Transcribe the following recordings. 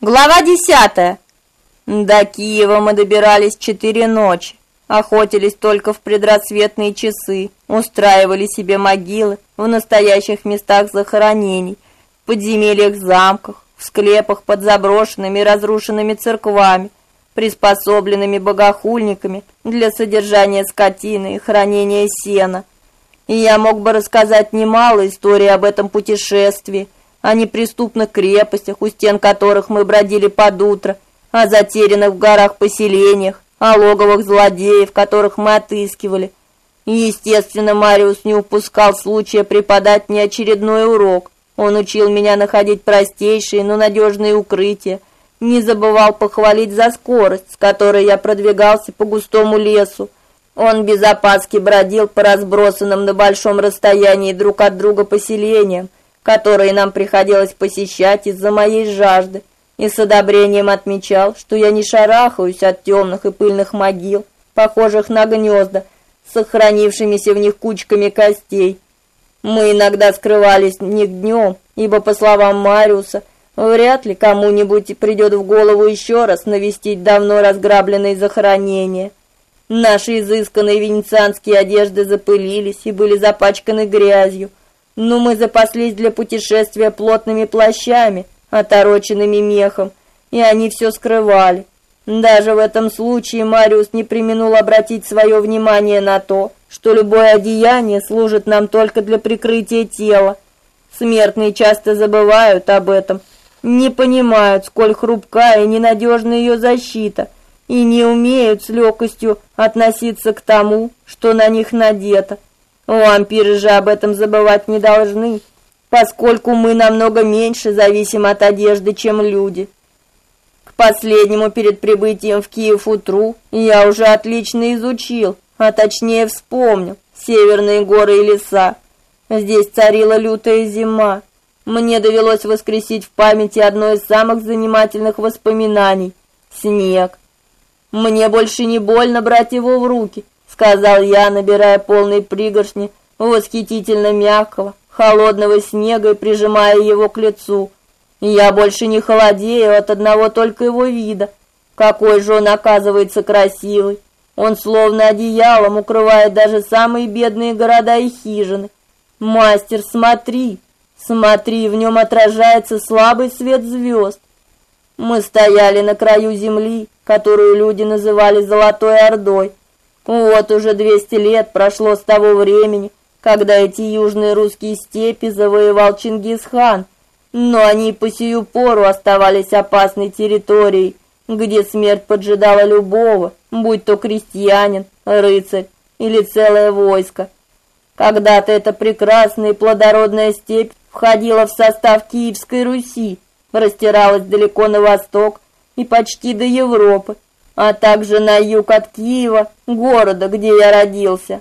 Глава десятая. До Киева мы добирались четыре ночи. Охотились только в предрассветные часы, устраивали себе могилы в настоящих местах захоронений, в подземельях замках, в склепах под заброшенными и разрушенными церквами, приспособленными богохульниками для содержания скотины и хранения сена. И я мог бы рассказать немало историй об этом путешествии, о неприступных крепостях, у стен которых мы бродили под утро, о затерянных в горах поселениях, о логовых злодеев, которых мы отыскивали. И, естественно, Мариус не упускал случая преподать мне очередной урок. Он учил меня находить простейшие, но надежные укрытия, не забывал похвалить за скорость, с которой я продвигался по густому лесу. Он без опаски бродил по разбросанным на большом расстоянии друг от друга поселениям, которые нам приходилось посещать из-за моей жажды, и с одобрением отмечал, что я не шарахаюсь от темных и пыльных могил, похожих на гнезда, сохранившимися в них кучками костей. Мы иногда скрывались них днем, ибо, по словам Мариуса, вряд ли кому-нибудь придет в голову еще раз навестить давно разграбленные захоронения. Наши изысканные венецианские одежды запылились и были запачканы грязью, но мы запаслись для путешествия плотными плащами, отороченными мехом, и они все скрывали. Даже в этом случае Мариус не преминул обратить свое внимание на то, что любое одеяние служит нам только для прикрытия тела. Смертные часто забывают об этом, не понимают, сколь хрупкая и ненадежна ее защита, и не умеют с легкостью относиться к тому, что на них надето. Вампиры же об этом забывать не должны, поскольку мы намного меньше зависим от одежды, чем люди. К последнему перед прибытием в Киев утру я уже отлично изучил, а точнее вспомнил северные горы и леса. Здесь царила лютая зима. Мне довелось воскресить в памяти одно из самых занимательных воспоминаний снег. Мне больше не больно брать его в руки сказал я, набирая полные пригоршни восхитительно мягкого, холодного снега и прижимая его к лицу. Я больше не холодею от одного только его вида. Какой же он оказывается красивый. Он словно одеялом укрывает даже самые бедные города и хижины. Мастер, смотри, смотри, в нем отражается слабый свет звезд. Мы стояли на краю земли, которую люди называли Золотой Ордой, вот уже 200 лет прошло с того времени, когда эти южные русские степи завоевал Чингисхан, но они по сию пору оставались опасной территорией, где смерть поджидала любого, будь то крестьянин, рыцарь или целое войско. Когда-то эта прекрасная и плодородная степь входила в состав Киевской Руси, простиралась далеко на восток и почти до Европы, а также на юг от Киева, города, где я родился.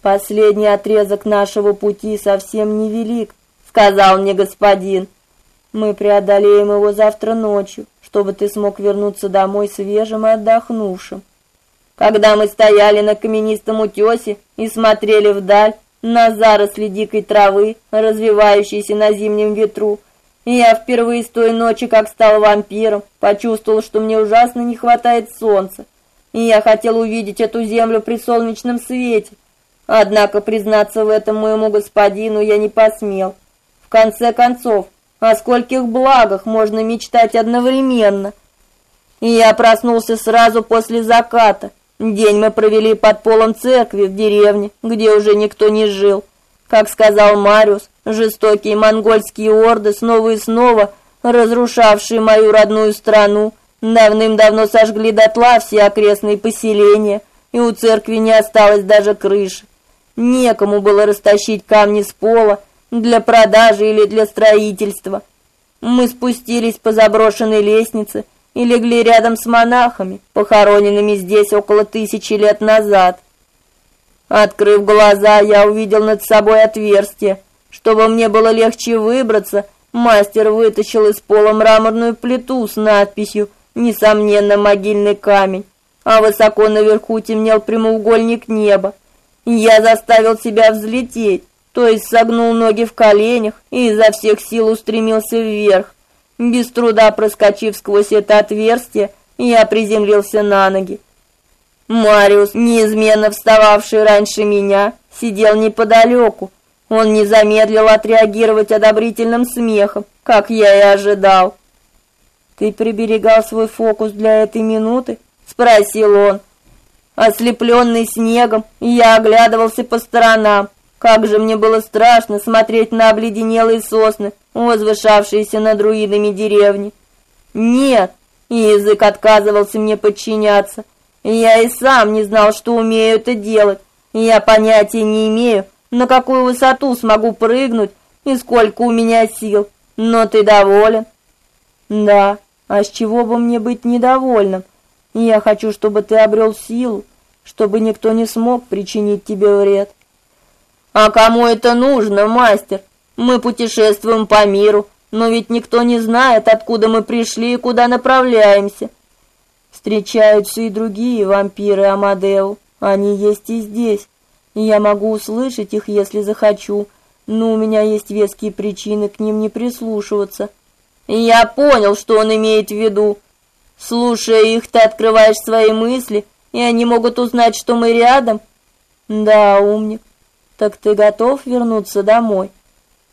Последний отрезок нашего пути совсем невелик, сказал мне господин. Мы преодолеем его завтра ночью, чтобы ты смог вернуться домой свежим и отдохнувшим. Когда мы стояли на каменистом утёсе и смотрели вдаль на заросли дикой травы, развивающиеся на зимнем ветру, я впервые с той ночи, как стал вампиром, почувствовал, что мне ужасно не хватает солнца, и я хотел увидеть эту землю при солнечном свете. Однако признаться в этом моему господину я не посмел. В конце концов, о скольких благах можно мечтать одновременно? И я проснулся сразу после заката. День мы провели под полом церкви в деревне, где уже никто не жил. Как сказал Мариус, жестокие монгольские орды снова и снова, разрушавшие мою родную страну, давным-давно сожгли дотла все окрестные поселения, и у церкви не осталось даже крыши. Некому было растащить камни с пола для продажи или для строительства. Мы спустились по заброшенной лестнице и легли рядом с монахами, похороненными здесь около тысячи лет назад. Открыв глаза, я увидел над собой отверстие. Чтобы мне было легче выбраться, мастер вытащил из пола мраморную плиту с надписью «Несомненно, могильный камень», а высоко наверху темнел прямоугольник неба. Я заставил себя взлететь, то есть согнул ноги в коленях и изо всех сил устремился вверх. Без труда проскочив сквозь это отверстие, я приземлился на ноги. Мариус, неизменно встававший раньше меня, сидел неподалеку. Он не замедлил отреагировать одобрительным смехом, как я и ожидал. «Ты приберегал свой фокус для этой минуты?» — спросил он. Ослепленный снегом, я оглядывался по сторонам. Как же мне было страшно смотреть на обледенелые сосны, возвышавшиеся над руинами деревни. Нет, язык отказывался мне подчиняться. Я и сам не знал, что умею это делать. Я понятия не имею, на какую высоту смогу прыгнуть и сколько у меня сил. Но ты доволен? Да, а с чего бы мне быть недовольным? Я хочу, чтобы ты обрел силу, чтобы никто не смог причинить тебе вред. А кому это нужно, мастер? Мы путешествуем по миру, но ведь никто не знает, откуда мы пришли и куда направляемся. Встречаются и другие вампиры Амадеу. Они есть и здесь. Я могу услышать их, если захочу, но у меня есть веские причины к ним не прислушиваться. Я понял, что он имеет в виду. Слушая их, ты открываешь свои мысли, и они могут узнать, что мы рядом. Да, умник. Так ты готов вернуться домой?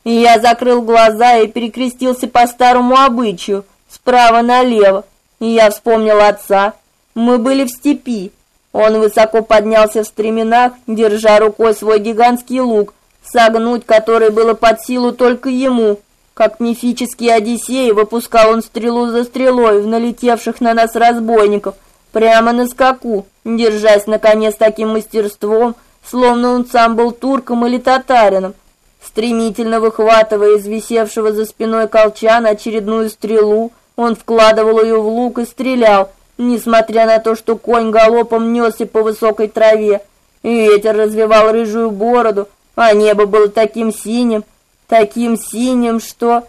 Я закрыл глаза и перекрестился по старому обычаю, справа налево. И я вспомнил отца. Мы были в степи. Он высоко поднялся в стременах, держа рукой свой гигантский лук, согнуть который было под силу только ему. Как мифический Одиссей, выпускал он стрелу за стрелой в налетевших на нас разбойников, прямо на скаку, держась наконец таким мастерством, словно он сам был турком или татарином. Стремительно выхватывая из висевшего за спиной колчана очередную стрелу, он вкладывал ее в лук и стрелял, несмотря на то, что конь галопом несся по высокой траве. И ветер развивал рыжую бороду, а небо было таким синим, таким синим, что...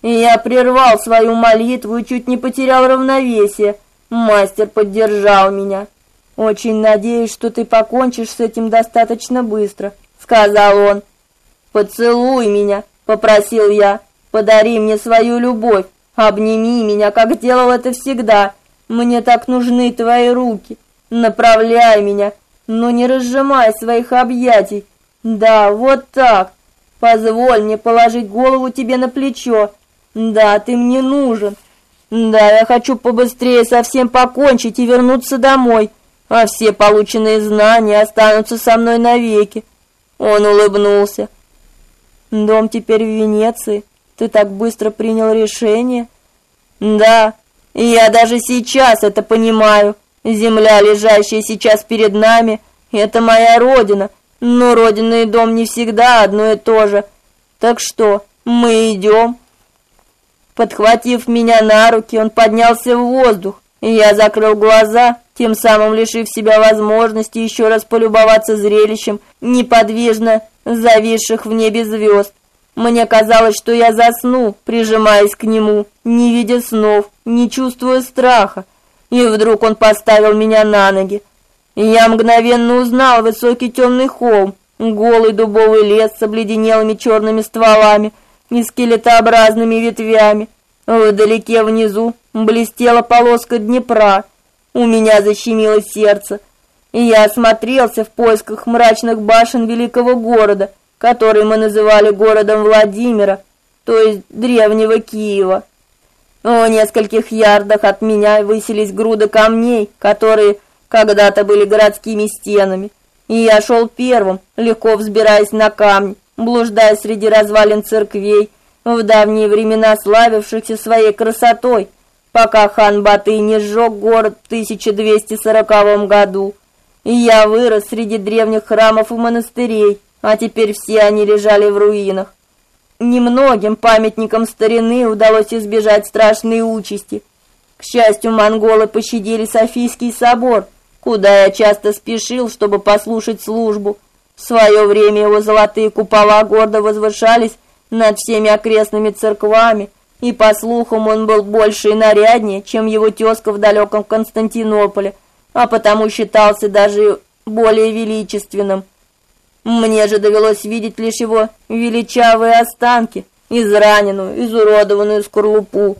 И я прервал свою молитву и чуть не потерял равновесие. Мастер поддержал меня. «Очень надеюсь, что ты покончишь с этим достаточно быстро», — сказал он. «Поцелуй меня», — попросил я. «Подари мне свою любовь, обними меня, как делал это всегда. Мне так нужны твои руки. Направляй меня, но не разжимай своих объятий. Да, вот так. Позволь мне положить голову тебе на плечо. Да, ты мне нужен. Да, я хочу побыстрее совсем покончить и вернуться домой а все полученные знания останутся со мной навеки. Он улыбнулся. Дом теперь в Венеции. Ты так быстро принял решение? Да, я даже сейчас это понимаю. Земля, лежащая сейчас перед нами, это моя родина. Но родина и дом не всегда одно и то же. Так что, мы идем?» Подхватив меня на руки, он поднялся в воздух, я закрыл глаза тем самым лишив себя возможности еще раз полюбоваться зрелищем неподвижно зависших в небе звезд. Мне казалось, что я засну, прижимаясь к нему, не видя снов, не чувствуя страха. И вдруг он поставил меня на ноги. Я мгновенно узнал высокий темный холм, голый дубовый лес с обледенелыми черными стволами и скелетообразными ветвями. Вдалеке внизу блестела полоска Днепра — у меня защемило сердце, и я осмотрелся в поисках мрачных башен великого города, который мы называли городом Владимира, то есть древнего Киева. В нескольких ярдах от меня высились груды камней, которые когда-то были городскими стенами. И я шел первым, легко взбираясь на камни, блуждая среди развалин церквей, в давние времена славившихся своей красотой, пока хан Батый не сжег город в 1240 году. И я вырос среди древних храмов и монастырей, а теперь все они лежали в руинах. Немногим памятникам старины удалось избежать страшной участи. К счастью, монголы пощадили Софийский собор, куда я часто спешил, чтобы послушать службу. В свое время его золотые купола гордо возвышались над всеми окрестными церквами, и, по слухам, он был больше и наряднее, чем его тезка в далеком Константинополе, а потому считался даже более величественным. Мне же довелось видеть лишь его величавые останки, израненную, изуродованную скорлупу.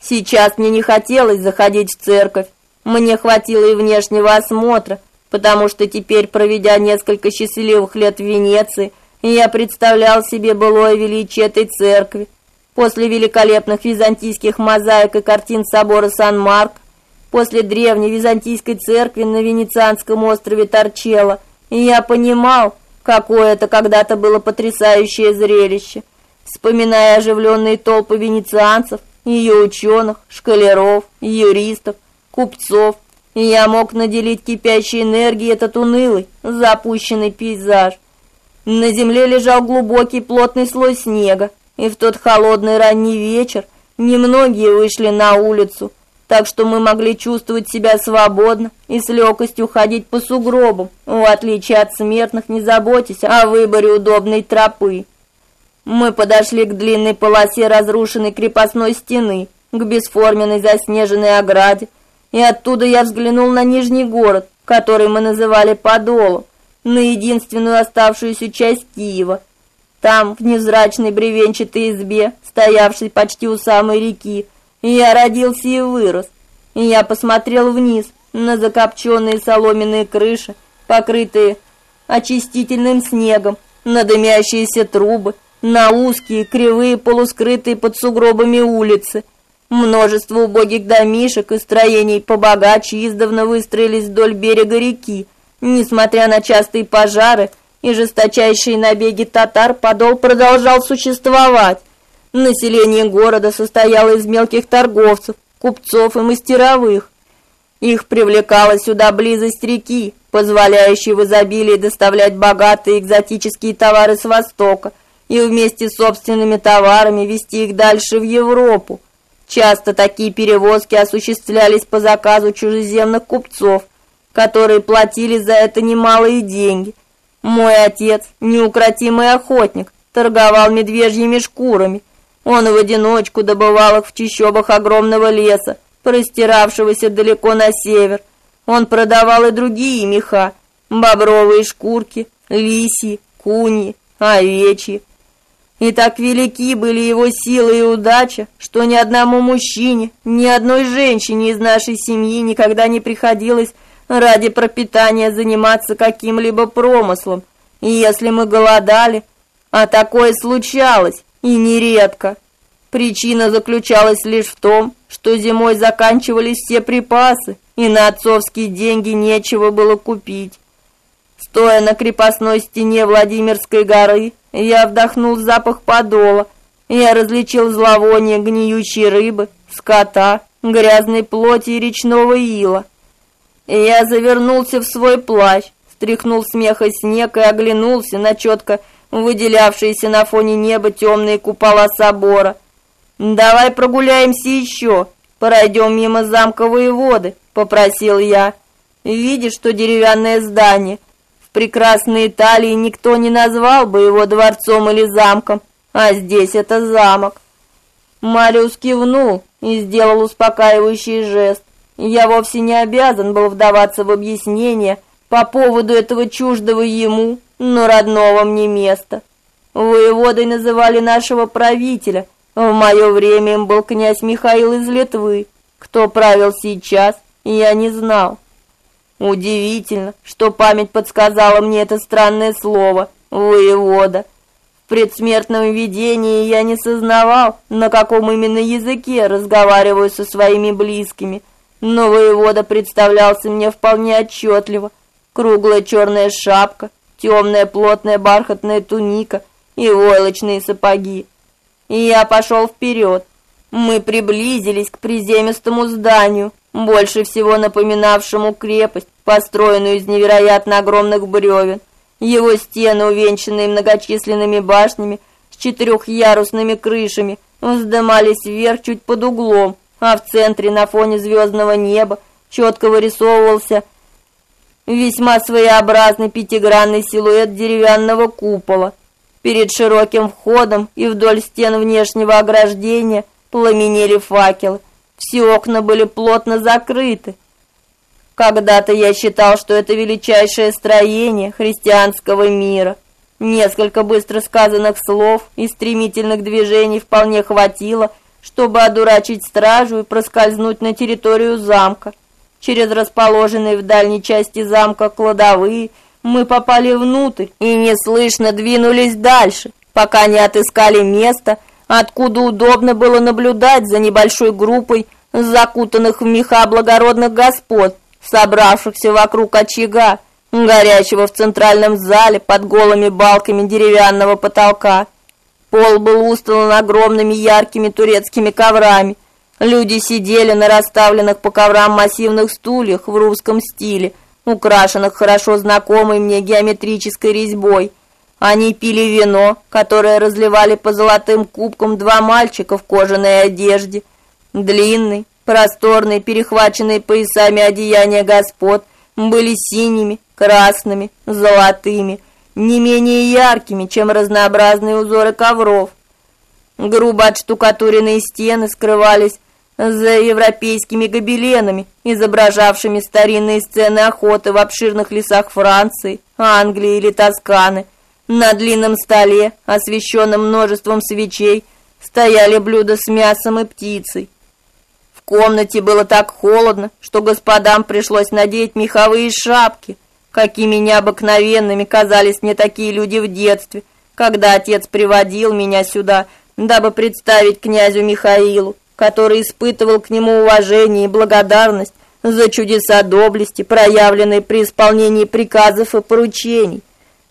Сейчас мне не хотелось заходить в церковь. Мне хватило и внешнего осмотра, потому что теперь, проведя несколько счастливых лет в Венеции, я представлял себе былое величие этой церкви. После великолепных византийских мозаик и картин собора Сан-Марк, после древней византийской церкви на венецианском острове Торчелло, я понимал, какое это когда-то было потрясающее зрелище. Вспоминая оживленные толпы венецианцев, ее ученых, школяров, юристов, купцов, я мог наделить кипящей энергией этот унылый, запущенный пейзаж. На земле лежал глубокий плотный слой снега, и в тот холодный ранний вечер немногие вышли на улицу, так что мы могли чувствовать себя свободно и с легкостью ходить по сугробам, в отличие от смертных, не заботясь о выборе удобной тропы. Мы подошли к длинной полосе разрушенной крепостной стены, к бесформенной заснеженной ограде, и оттуда я взглянул на нижний город, который мы называли Подолом, на единственную оставшуюся часть Киева. Там, в невзрачной бревенчатой избе, стоявшей почти у самой реки, я родился и вырос. Я посмотрел вниз на закопченные соломенные крыши, покрытые очистительным снегом, на дымящиеся трубы, на узкие, кривые, полускрытые под сугробами улицы. Множество убогих домишек и строений побогаче издавна выстроились вдоль берега реки. Несмотря на частые пожары и жесточайшие набеги татар, Подол продолжал существовать. Население города состояло из мелких торговцев, купцов и мастеровых. Их привлекала сюда близость реки, позволяющей в изобилии доставлять богатые экзотические товары с востока – и вместе с собственными товарами везти их дальше в Европу. Часто такие перевозки осуществлялись по заказу чужеземных купцов, которые платили за это немалые деньги. Мой отец, неукротимый охотник, торговал медвежьими шкурами. Он в одиночку добывал их в чащобах огромного леса, простиравшегося далеко на север. Он продавал и другие меха: бобровые шкурки, лисьи, куньи, овечьи. И так велики были его силы и удача, что ни одному мужчине, ни одной женщине из нашей семьи никогда не приходилось ради пропитания заниматься каким-либо промыслом. И если мы голодали, а такое случалось, и нередко, причина заключалась лишь в том, что зимой заканчивались все припасы, и на отцовские деньги нечего было купить. Стоя на крепостной стене Владимирской горы, я вдохнул запах подола. Я различил зловоние гниющей рыбы, скота, грязной плоти и речного ила. Я завернулся в свой плащ, стряхнул смеха снег и оглянулся на четко выделявшиеся на фоне неба темные купола собора. «Давай прогуляемся еще, пройдем мимо замковые воды», — попросил я. «Видишь, что деревянное здание — в прекрасной Италии никто не назвал бы его дворцом или замком, а здесь это замок. Мариус кивнул и сделал успокаивающий жест. Я вовсе не обязан был вдаваться в объяснения по поводу этого чуждого ему, но родного мне места. Воеводой называли нашего правителя. В мое время им был князь Михаил из Литвы. Кто правил сейчас, я не знал. Удивительно, что память подсказала мне это странное слово воевода. В предсмертном видении я не сознавал, на каком именно языке разговариваю со своими близкими, но воевода представлялся мне вполне отчетливо. Круглая черная шапка, темная плотная бархатная туника и войлочные сапоги. И я пошел вперед. Мы приблизились к приземистому зданию, больше всего напоминавшему крепость, построенную из невероятно огромных бревен. Его стены, увенчанные многочисленными башнями с четырехъярусными крышами, вздымались вверх чуть под углом, а в центре на фоне звездного неба четко вырисовывался весьма своеобразный пятигранный силуэт деревянного купола. Перед широким входом и вдоль стен внешнего ограждения пламенели факелы. Все окна были плотно закрыты. Когда-то я считал, что это величайшее строение христианского мира. Несколько быстро сказанных слов и стремительных движений вполне хватило, чтобы одурачить стражу и проскользнуть на территорию замка. Через расположенные в дальней части замка кладовые мы попали внутрь и неслышно двинулись дальше, пока не отыскали место, откуда удобно было наблюдать за небольшой группой закутанных в меха благородных господ, собравшихся вокруг очага, горячего в центральном зале под голыми балками деревянного потолка. Пол был устлан огромными яркими турецкими коврами. Люди сидели на расставленных по коврам массивных стульях в русском стиле, украшенных хорошо знакомой мне геометрической резьбой. Они пили вино, которое разливали по золотым кубкам два мальчика в кожаной одежде. Длинный, просторный, перехваченный поясами одеяния господ были синими, красными, золотыми, не менее яркими, чем разнообразные узоры ковров. Грубо отштукатуренные стены скрывались за европейскими гобеленами, изображавшими старинные сцены охоты в обширных лесах Франции, Англии или Тосканы. На длинном столе, освещенном множеством свечей, стояли блюда с мясом и птицей. В комнате было так холодно, что господам пришлось надеть меховые шапки – Какими необыкновенными казались мне такие люди в детстве, когда отец приводил меня сюда, дабы представить князю Михаилу, который испытывал к нему уважение и благодарность за чудеса доблести, проявленные при исполнении приказов и поручений.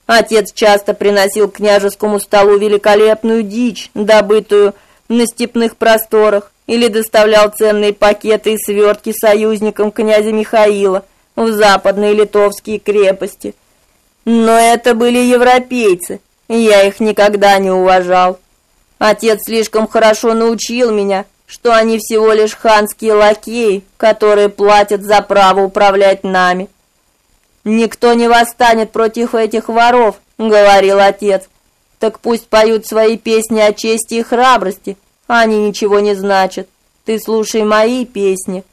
Отец часто приносил княжескому столу великолепную дичь, добытую на степных просторах, или доставлял ценные пакеты и свертки союзникам князя Михаила – в западные литовские крепости. Но это были европейцы, и я их никогда не уважал. Отец слишком хорошо научил меня, что они всего лишь ханские лакеи, которые платят за право управлять нами. Никто не восстанет против этих воров, говорил отец. Так пусть поют свои песни о чести и храбрости, они ничего не значат. Ты слушай мои песни.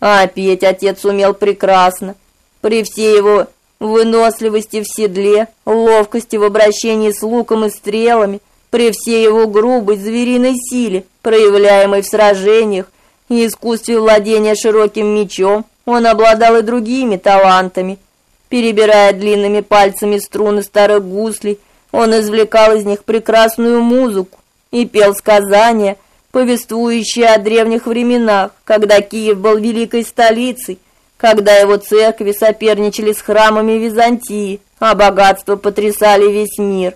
А петь отец умел прекрасно. При всей его выносливости в седле, ловкости в обращении с луком и стрелами, при всей его грубой звериной силе, проявляемой в сражениях, и искусстве владения широким мечом, он обладал и другими талантами. Перебирая длинными пальцами струны старых гуслей, он извлекал из них прекрасную музыку и пел сказания, повествующие о древних временах, когда Киев был великой столицей, когда его церкви соперничали с храмами Византии, а богатства потрясали весь мир.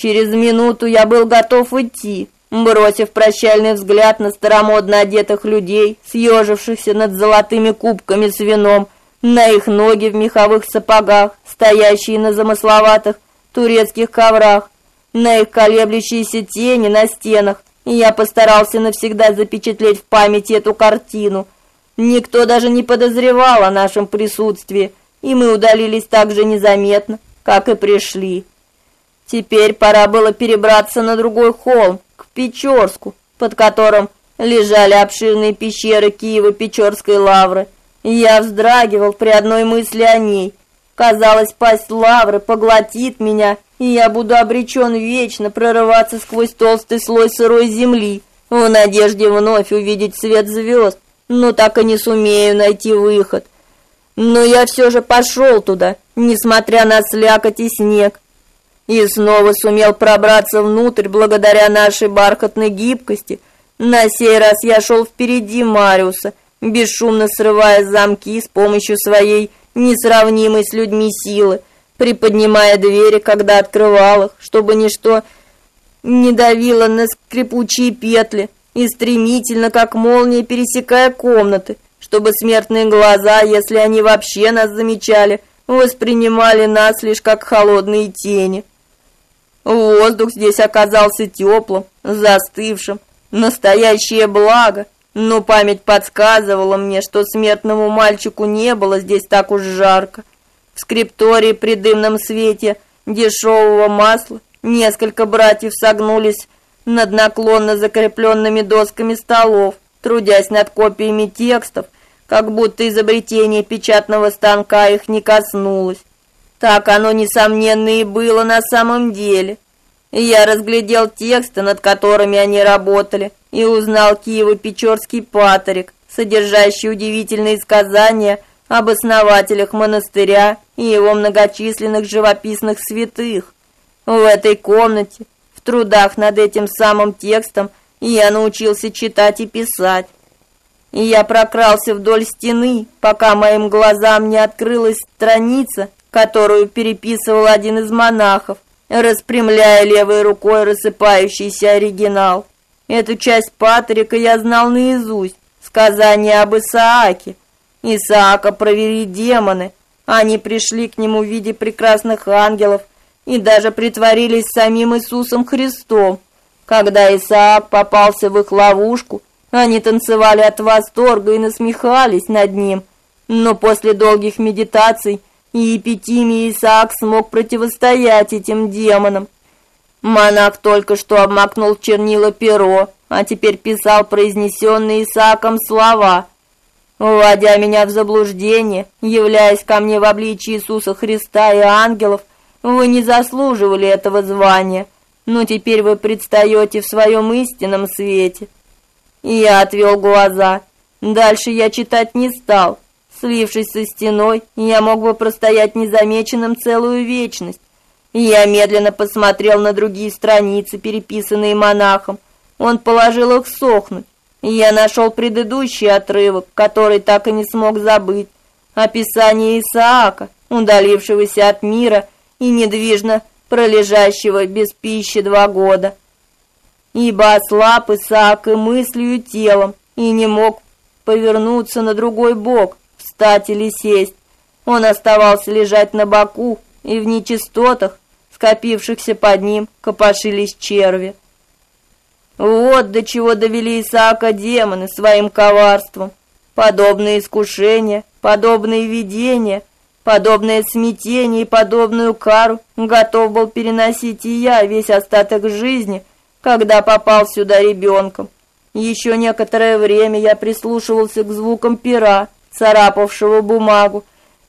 Через минуту я был готов идти, бросив прощальный взгляд на старомодно одетых людей, съежившихся над золотыми кубками с вином, на их ноги в меховых сапогах, стоящие на замысловатых турецких коврах, на их колеблющиеся тени на стенах, я постарался навсегда запечатлеть в памяти эту картину. Никто даже не подозревал о нашем присутствии, и мы удалились так же незаметно, как и пришли. Теперь пора было перебраться на другой холм, к Печорску, под которым лежали обширные пещеры Киево-Печорской лавры. Я вздрагивал при одной мысли о ней. Казалось, пасть лавры поглотит меня и я буду обречен вечно прорываться сквозь толстый слой сырой земли, в надежде вновь увидеть свет звезд, но так и не сумею найти выход. Но я все же пошел туда, несмотря на слякоть и снег, и снова сумел пробраться внутрь благодаря нашей бархатной гибкости. На сей раз я шел впереди Мариуса, бесшумно срывая замки с помощью своей несравнимой с людьми силы приподнимая двери, когда открывал их, чтобы ничто не давило на скрипучие петли, и стремительно, как молния, пересекая комнаты, чтобы смертные глаза, если они вообще нас замечали, воспринимали нас лишь как холодные тени. Воздух здесь оказался теплым, застывшим, настоящее благо, но память подсказывала мне, что смертному мальчику не было здесь так уж жарко. В скриптории при дымном свете дешевого масла несколько братьев согнулись над наклонно закрепленными досками столов, трудясь над копиями текстов, как будто изобретение печатного станка их не коснулось. Так оно, несомненно, и было на самом деле. Я разглядел тексты, над которыми они работали, и узнал Киево-Печорский патерик, содержащий удивительные сказания об основателях монастыря и его многочисленных живописных святых. В этой комнате, в трудах над этим самым текстом, я научился читать и писать. И я прокрался вдоль стены, пока моим глазам не открылась страница, которую переписывал один из монахов, распрямляя левой рукой рассыпающийся оригинал. Эту часть Патрика я знал наизусть, сказание об Исааке. Исаака провели демоны, они пришли к нему в виде прекрасных ангелов и даже притворились самим Иисусом Христом. Когда Исаак попался в их ловушку, они танцевали от восторга и насмехались над ним. Но после долгих медитаций и эпитимии Исаак смог противостоять этим демонам. Монах только что обмакнул чернила перо, а теперь писал произнесенные Исааком слова, вводя меня в заблуждение, являясь ко мне в обличии Иисуса Христа и ангелов. Вы не заслуживали этого звания, но теперь вы предстаете в своем истинном свете. Я отвел глаза. Дальше я читать не стал. Слившись со стеной, я мог бы простоять незамеченным целую вечность. Я медленно посмотрел на другие страницы, переписанные монахом. Он положил их сохнуть. Я нашел предыдущий отрывок, который так и не смог забыть. Описание Исаака, удалившегося от мира и недвижно пролежащего без пищи два года. Ибо ослаб Исаак и мыслью, и телом, и не мог повернуться на другой бок, встать или сесть. Он оставался лежать на боку, и в нечистотах, скопившихся под ним, копошились черви. Вот до чего довели Исаака демоны своим коварством. Подобные искушения, подобные видения, подобное смятение и подобную кару готов был переносить и я весь остаток жизни, когда попал сюда ребенком. Еще некоторое время я прислушивался к звукам пера, царапавшего бумагу,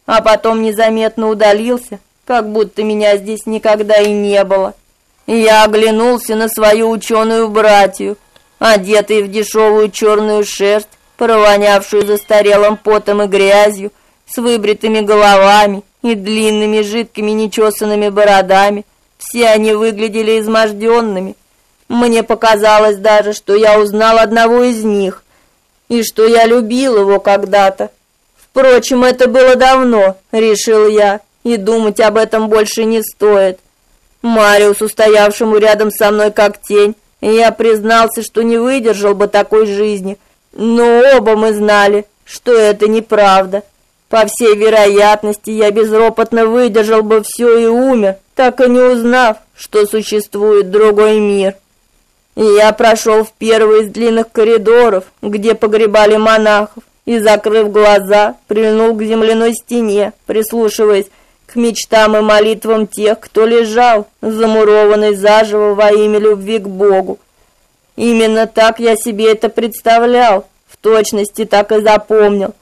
а потом незаметно удалился, как будто меня здесь никогда и не было. Я оглянулся на свою ученую братью, одетые в дешевую черную шерсть, провонявшую застарелым потом и грязью, с выбритыми головами и длинными жидкими нечесанными бородами. Все они выглядели изможденными. Мне показалось даже, что я узнал одного из них, и что я любил его когда-то. Впрочем, это было давно, решил я, и думать об этом больше не стоит. Мариусу, стоявшему рядом со мной как тень, я признался, что не выдержал бы такой жизни, но оба мы знали, что это неправда. По всей вероятности, я безропотно выдержал бы все и умер, так и не узнав, что существует другой мир. Я прошел в первый из длинных коридоров, где погребали монахов, и, закрыв глаза, прильнул к земляной стене, прислушиваясь к мечтам и молитвам тех, кто лежал, замурованный заживо во имя любви к Богу. Именно так я себе это представлял, в точности так и запомнил.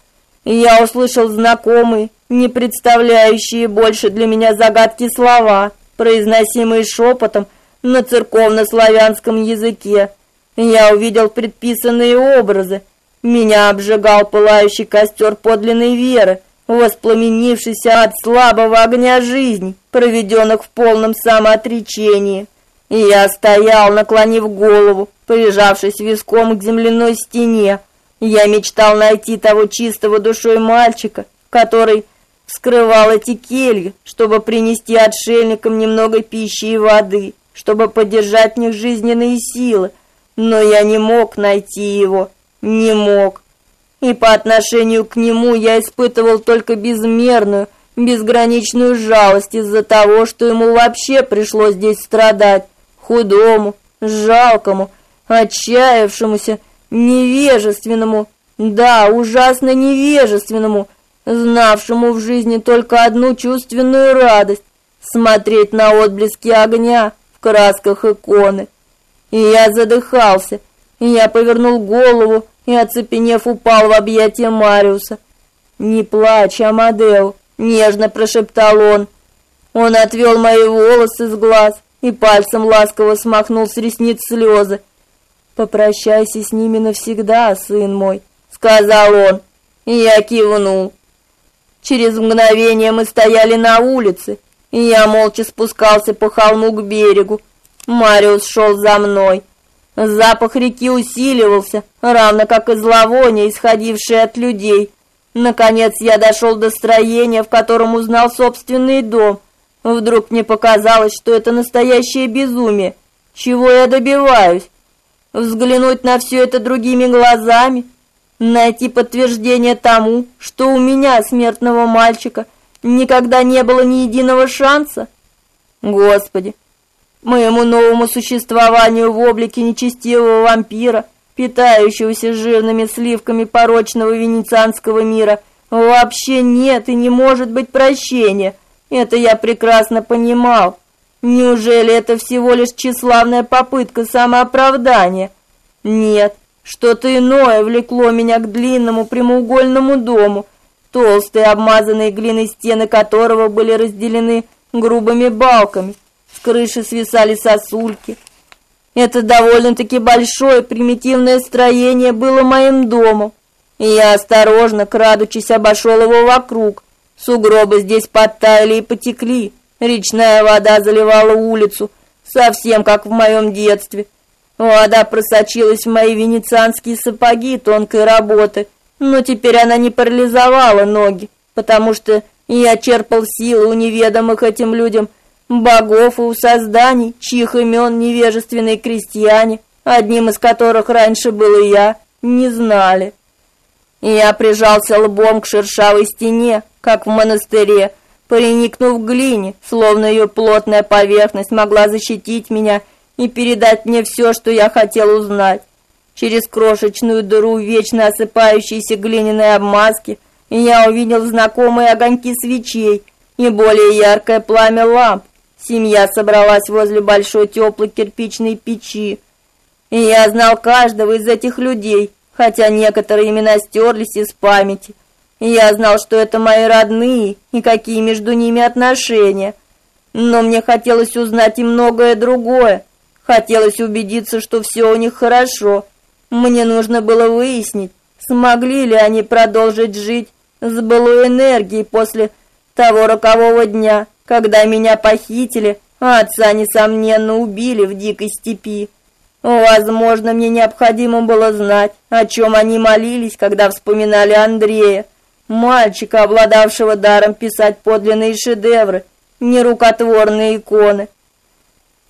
Я услышал знакомые, не представляющие больше для меня загадки слова, произносимые шепотом на церковно-славянском языке. Я увидел предписанные образы. Меня обжигал пылающий костер подлинной веры, воспламенившийся от слабого огня жизни, проведенных в полном самоотречении. И я стоял, наклонив голову, прижавшись виском к земляной стене. Я мечтал найти того чистого душой мальчика, который вскрывал эти кельи, чтобы принести отшельникам немного пищи и воды, чтобы поддержать в них жизненные силы. Но я не мог найти его, не мог. И по отношению к нему я испытывал только безмерную, безграничную жалость из-за того, что ему вообще пришлось здесь страдать, худому, жалкому, отчаявшемуся, невежественному, да, ужасно невежественному, знавшему в жизни только одну чувственную радость смотреть на отблески огня в красках иконы. И я задыхался, я повернул голову и, оцепенев, упал в объятия Мариуса. «Не плачь, Амадео!» — нежно прошептал он. Он отвел мои волосы с глаз и пальцем ласково смахнул с ресниц слезы. «Попрощайся с ними навсегда, сын мой», — сказал он. И я кивнул. Через мгновение мы стояли на улице, и я молча спускался по холму к берегу. Мариус шел за мной. Запах реки усиливался, равно как и зловоние, исходившее от людей. Наконец я дошел до строения, в котором узнал собственный дом. Вдруг мне показалось, что это настоящее безумие. Чего я добиваюсь? Взглянуть на все это другими глазами? Найти подтверждение тому, что у меня, смертного мальчика, никогда не было ни единого шанса? Господи, моему новому существованию в облике нечестивого вампира, питающегося жирными сливками порочного венецианского мира, вообще нет и не может быть прощения. Это я прекрасно понимал. Неужели это всего лишь тщеславная попытка самооправдания? Нет, что-то иное влекло меня к длинному прямоугольному дому, толстые обмазанные глиной стены которого были разделены грубыми балками. С крыши свисали сосульки. Это довольно-таки большое примитивное строение было моим домом. И я осторожно, крадучись, обошел его вокруг. Сугробы здесь подтаяли и потекли. Речная вода заливала улицу, совсем как в моем детстве. Вода просочилась в мои венецианские сапоги тонкой работы, но теперь она не парализовала ноги, потому что я черпал силы у неведомых этим людям богов и у созданий, чьих имен невежественные крестьяне, одним из которых раньше был и я, не знали. Я прижался лбом к шершавой стене, как в монастыре, приникнув к глине, словно ее плотная поверхность могла защитить меня и передать мне все, что я хотел узнать. Через крошечную дыру вечно осыпающейся глиняной обмазки я увидел знакомые огоньки свечей и более яркое пламя ламп. Семья собралась возле большой теплой кирпичной печи. И я знал каждого из этих людей, хотя некоторые имена стерлись из памяти. И я знал, что это мои родные и какие между ними отношения. Но мне хотелось узнать и многое другое. Хотелось убедиться, что все у них хорошо. Мне нужно было выяснить, смогли ли они продолжить жить с былой энергией после того рокового дня, когда меня похитили, а отца, несомненно, убили в дикой степи. Возможно, мне необходимо было знать, о чем они молились, когда вспоминали Андрея, мальчика, обладавшего даром писать подлинные шедевры, нерукотворные иконы.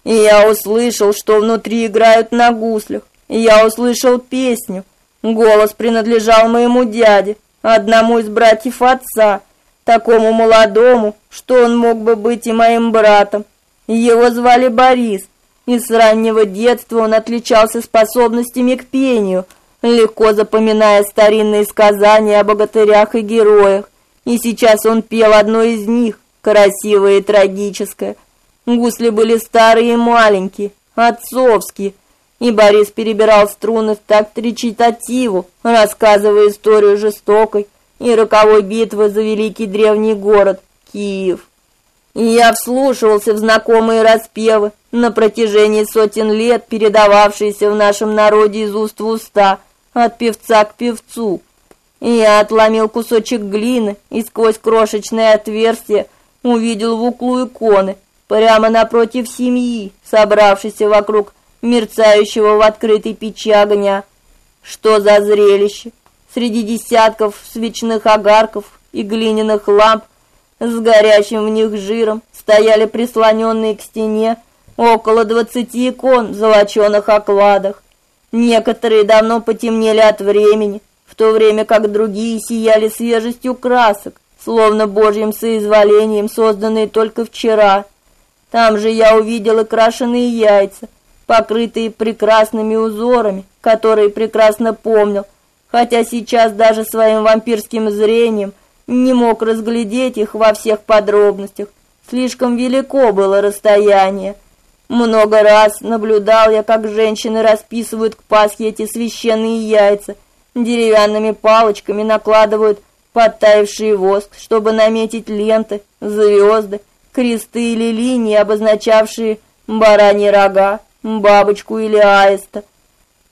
И я услышал, что внутри играют на гуслях. Я услышал песню. Голос принадлежал моему дяде, одному из братьев отца, такому молодому, что он мог бы быть и моим братом. Его звали Борис, и с раннего детства он отличался способностями к пению, легко запоминая старинные сказания о богатырях и героях. И сейчас он пел одно из них, красивое и трагическое – Гусли были старые и маленькие, отцовские, и Борис перебирал струны в такт речитативу, рассказывая историю жестокой и роковой битвы за великий древний город Киев. И я вслушивался в знакомые распевы, на протяжении сотен лет передававшиеся в нашем народе из уст в уста, от певца к певцу. И я отломил кусочек глины и сквозь крошечное отверстие увидел в углу иконы, прямо напротив семьи, собравшейся вокруг мерцающего в открытой печи огня. Что за зрелище! Среди десятков свечных огарков и глиняных ламп с горящим в них жиром стояли прислоненные к стене около двадцати икон в золоченых окладах. Некоторые давно потемнели от времени, в то время как другие сияли свежестью красок, словно божьим соизволением, созданные только вчера. Там же я увидела крашеные яйца, покрытые прекрасными узорами, которые прекрасно помнил, хотя сейчас даже своим вампирским зрением не мог разглядеть их во всех подробностях. Слишком велико было расстояние. Много раз наблюдал я, как женщины расписывают к Пасхе эти священные яйца, деревянными палочками накладывают подтаявший воск, чтобы наметить ленты, звезды, кресты или линии, обозначавшие бараньи рога, бабочку или аиста.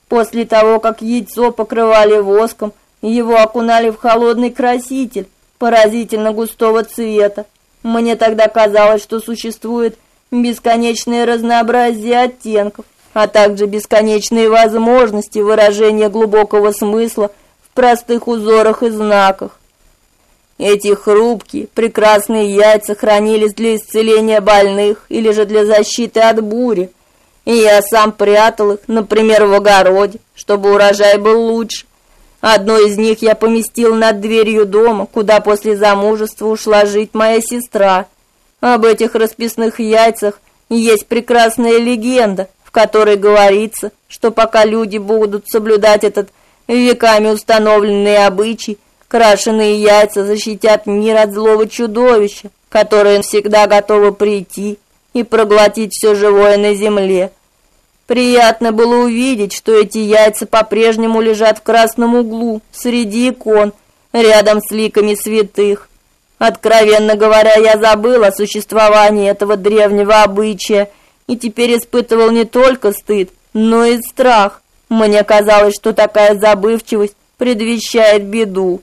После того, как яйцо покрывали воском, его окунали в холодный краситель поразительно густого цвета. Мне тогда казалось, что существует бесконечное разнообразие оттенков, а также бесконечные возможности выражения глубокого смысла в простых узорах и знаках. Эти хрупкие, прекрасные яйца хранились для исцеления больных или же для защиты от бури. И я сам прятал их, например, в огороде, чтобы урожай был лучше. Одно из них я поместил над дверью дома, куда после замужества ушла жить моя сестра. Об этих расписных яйцах есть прекрасная легенда, в которой говорится, что пока люди будут соблюдать этот веками установленный обычай, Крашеные яйца защитят мир от злого чудовища, которое всегда готово прийти и проглотить все живое на земле. Приятно было увидеть, что эти яйца по-прежнему лежат в красном углу, среди икон, рядом с ликами святых. Откровенно говоря, я забыл о существовании этого древнего обычая и теперь испытывал не только стыд, но и страх. Мне казалось, что такая забывчивость предвещает беду.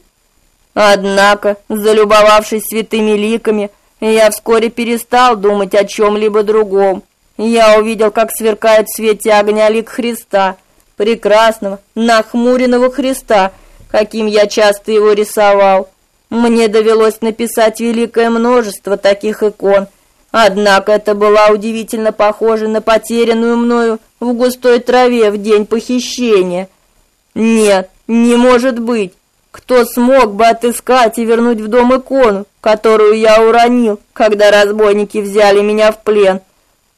Однако, залюбовавшись святыми ликами, я вскоре перестал думать о чем либо другом. Я увидел, как сверкает в свете огня лик Христа, прекрасного, нахмуренного Христа, каким я часто его рисовал. Мне довелось написать великое множество таких икон, однако это была удивительно похожа на потерянную мною в густой траве в день похищения. Нет, не может быть. Кто смог бы отыскать и вернуть в дом икону, которую я уронил, когда разбойники взяли меня в плен?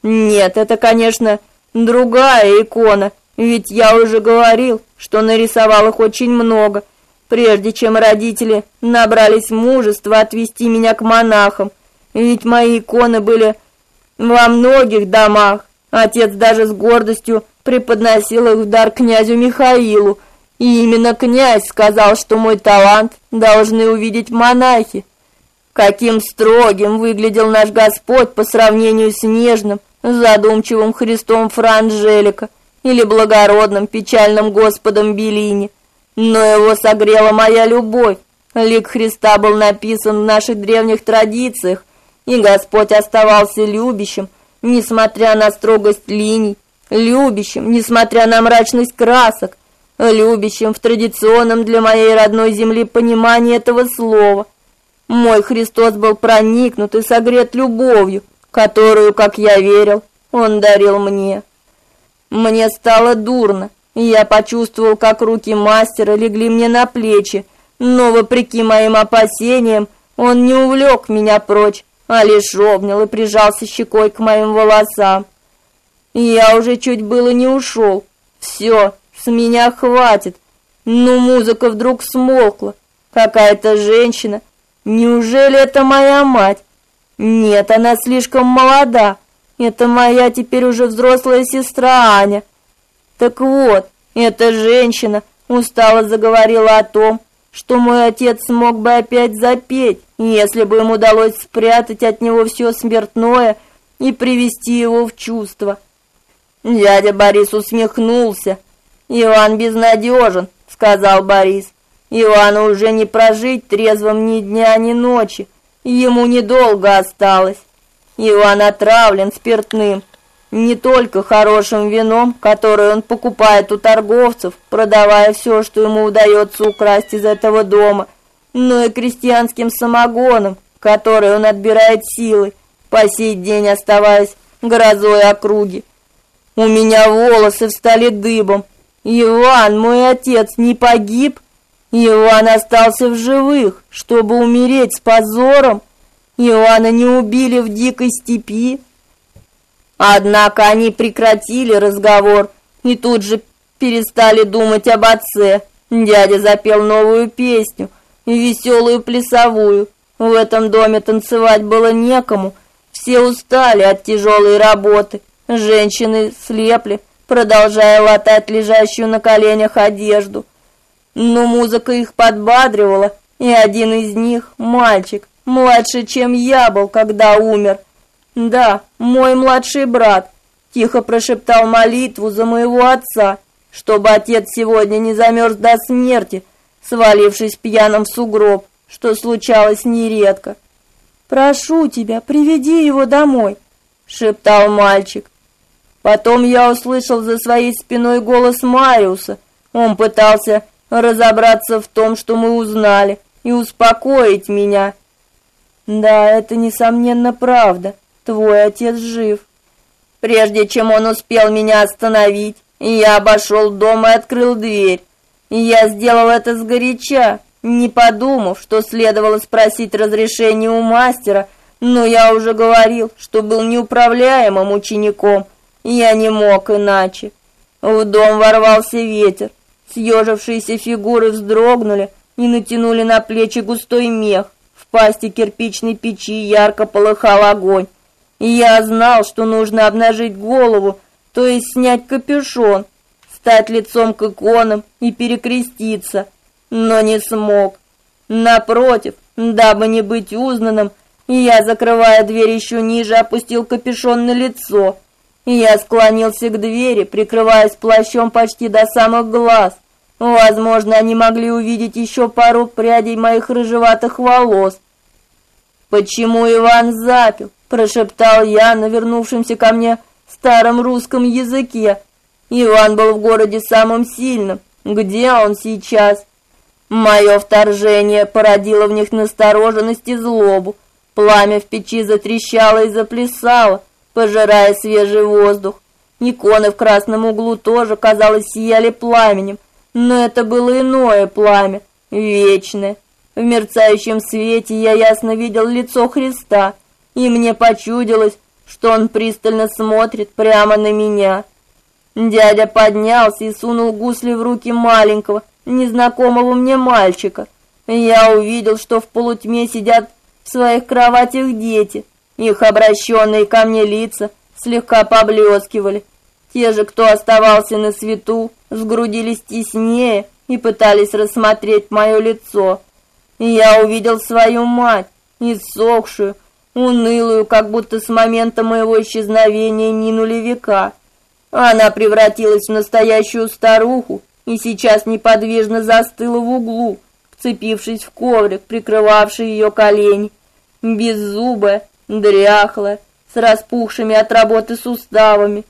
Нет, это, конечно, другая икона, ведь я уже говорил, что нарисовал их очень много, прежде чем родители набрались мужества отвести меня к монахам. Ведь мои иконы были во многих домах. Отец даже с гордостью преподносил их в дар князю Михаилу, и именно князь сказал, что мой талант должны увидеть монахи. Каким строгим выглядел наш Господь по сравнению с нежным, задумчивым Христом Франжелика или благородным, печальным Господом Белини. Но его согрела моя любовь. Лик Христа был написан в наших древних традициях, и Господь оставался любящим, несмотря на строгость линий, любящим, несмотря на мрачность красок, любящим в традиционном для моей родной земли понимании этого слова. Мой Христос был проникнут и согрет любовью, которую, как я верил, он дарил мне. Мне стало дурно, и я почувствовал, как руки мастера легли мне на плечи, но вопреки моим опасениям, он не увлек меня прочь, а лишь обнял и прижался щекой к моим волосам. Я уже чуть было не ушел. Все, с меня хватит. Но музыка вдруг смолкла. Какая-то женщина. Неужели это моя мать? Нет, она слишком молода. Это моя теперь уже взрослая сестра Аня. Так вот, эта женщина устало заговорила о том, что мой отец смог бы опять запеть, если бы ему удалось спрятать от него все смертное и привести его в чувство. Дядя Борис усмехнулся, Иван безнадежен, сказал Борис. Ивану уже не прожить трезвым ни дня, ни ночи. Ему недолго осталось. Иван отравлен спиртным, не только хорошим вином, которое он покупает у торговцев, продавая все, что ему удается украсть из этого дома, но и крестьянским самогоном, который он отбирает силой, по сей день оставаясь грозой округи. У меня волосы встали дыбом, Иван, мой отец, не погиб? Иван остался в живых, чтобы умереть с позором. Ивана не убили в дикой степи. Однако они прекратили разговор и тут же перестали думать об отце. Дядя запел новую песню, веселую плясовую. В этом доме танцевать было некому. Все устали от тяжелой работы. Женщины слепли, продолжая латать лежащую на коленях одежду. Но музыка их подбадривала, и один из них, мальчик, младше, чем я был, когда умер, Да, мой младший брат тихо прошептал молитву за моего отца, чтобы отец сегодня не замерз до смерти, свалившись пьяным в сугроб, что случалось нередко. Прошу тебя, приведи его домой, шептал мальчик. Потом я услышал за своей спиной голос Мариуса. Он пытался разобраться в том, что мы узнали, и успокоить меня. Да, это несомненно правда. Твой отец жив. Прежде чем он успел меня остановить, я обошел дом и открыл дверь. Я сделал это сгоряча, не подумав, что следовало спросить разрешения у мастера, но я уже говорил, что был неуправляемым учеником, я не мог иначе. В дом ворвался ветер. Съежившиеся фигуры вздрогнули и натянули на плечи густой мех. В пасти кирпичной печи ярко полыхал огонь. И я знал, что нужно обнажить голову, то есть снять капюшон, стать лицом к иконам и перекреститься, но не смог. Напротив, дабы не быть узнанным, я, закрывая дверь еще ниже, опустил капюшон на лицо. Я склонился к двери, прикрываясь плащом почти до самых глаз. Возможно, они могли увидеть еще пару прядей моих рыжеватых волос. Почему Иван запил? прошептал я на вернувшемся ко мне старом русском языке. Иван был в городе самым сильным. Где он сейчас? Мое вторжение породило в них настороженность и злобу. Пламя в печи затрещало и заплясало, пожирая свежий воздух. Иконы в красном углу тоже, казалось, сияли пламенем, но это было иное пламя, вечное. В мерцающем свете я ясно видел лицо Христа — и мне почудилось, что он пристально смотрит прямо на меня. Дядя поднялся и сунул гусли в руки маленького, незнакомого мне мальчика. Я увидел, что в полутьме сидят в своих кроватях дети. Их обращенные ко мне лица слегка поблескивали. Те же, кто оставался на свету, сгрудились теснее и пытались рассмотреть мое лицо. Я увидел свою мать, иссохшую, унылую, как будто с момента моего исчезновения минули века. Она превратилась в настоящую старуху и сейчас неподвижно застыла в углу, вцепившись в коврик, прикрывавший ее колени. Беззубая, дряхлая, с распухшими от работы суставами.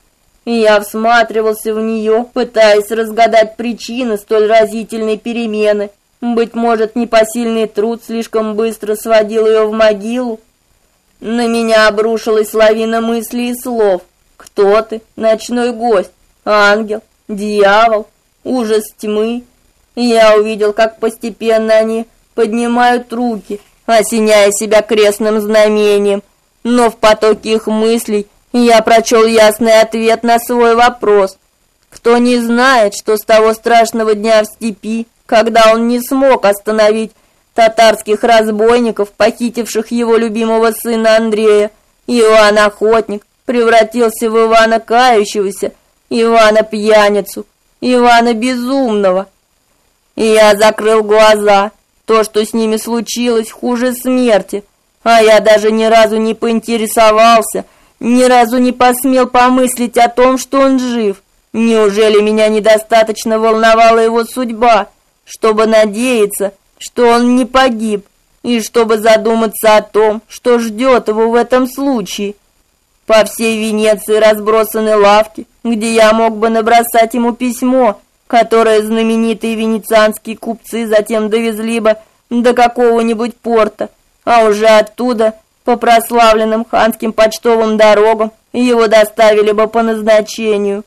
И я всматривался в нее, пытаясь разгадать причины столь разительной перемены. Быть может, непосильный труд слишком быстро сводил ее в могилу, на меня обрушилась лавина мыслей и слов. Кто ты? Ночной гость, ангел, дьявол, ужас тьмы. Я увидел, как постепенно они поднимают руки, осеняя себя крестным знамением. Но в потоке их мыслей я прочел ясный ответ на свой вопрос. Кто не знает, что с того страшного дня в степи, когда он не смог остановить татарских разбойников, похитивших его любимого сына Андрея. Иван Охотник превратился в Ивана Кающегося, Ивана Пьяницу, Ивана Безумного. И я закрыл глаза. То, что с ними случилось, хуже смерти. А я даже ни разу не поинтересовался, ни разу не посмел помыслить о том, что он жив. Неужели меня недостаточно волновала его судьба, чтобы надеяться, что он не погиб, и чтобы задуматься о том, что ждет его в этом случае. По всей Венеции разбросаны лавки, где я мог бы набросать ему письмо, которое знаменитые венецианские купцы затем довезли бы до какого-нибудь порта, а уже оттуда по прославленным ханским почтовым дорогам его доставили бы по назначению.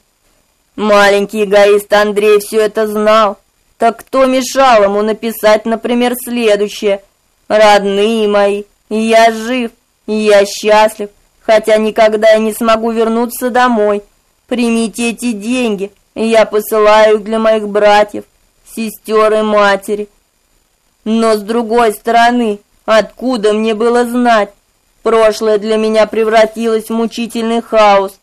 Маленький эгоист Андрей все это знал так кто мешал ему написать, например, следующее: Родные мои, я жив, я счастлив, хотя никогда я не смогу вернуться домой. Примите эти деньги, я посылаю их для моих братьев, сестер и матери. Но с другой стороны, откуда мне было знать? Прошлое для меня превратилось в мучительный хаос.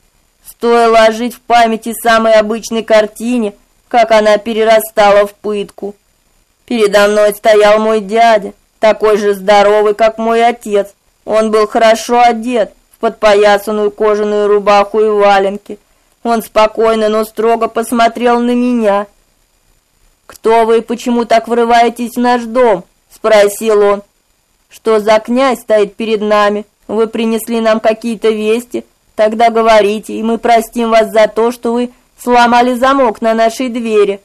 Стоило жить в памяти самой обычной картине – как она перерастала в пытку. Передо мной стоял мой дядя, такой же здоровый, как мой отец. Он был хорошо одет, в подпоясанную кожаную рубаху и валенки. Он спокойно, но строго посмотрел на меня. «Кто вы и почему так врываетесь в наш дом?» — спросил он. «Что за князь стоит перед нами? Вы принесли нам какие-то вести? Тогда говорите, и мы простим вас за то, что вы сломали замок на нашей двери».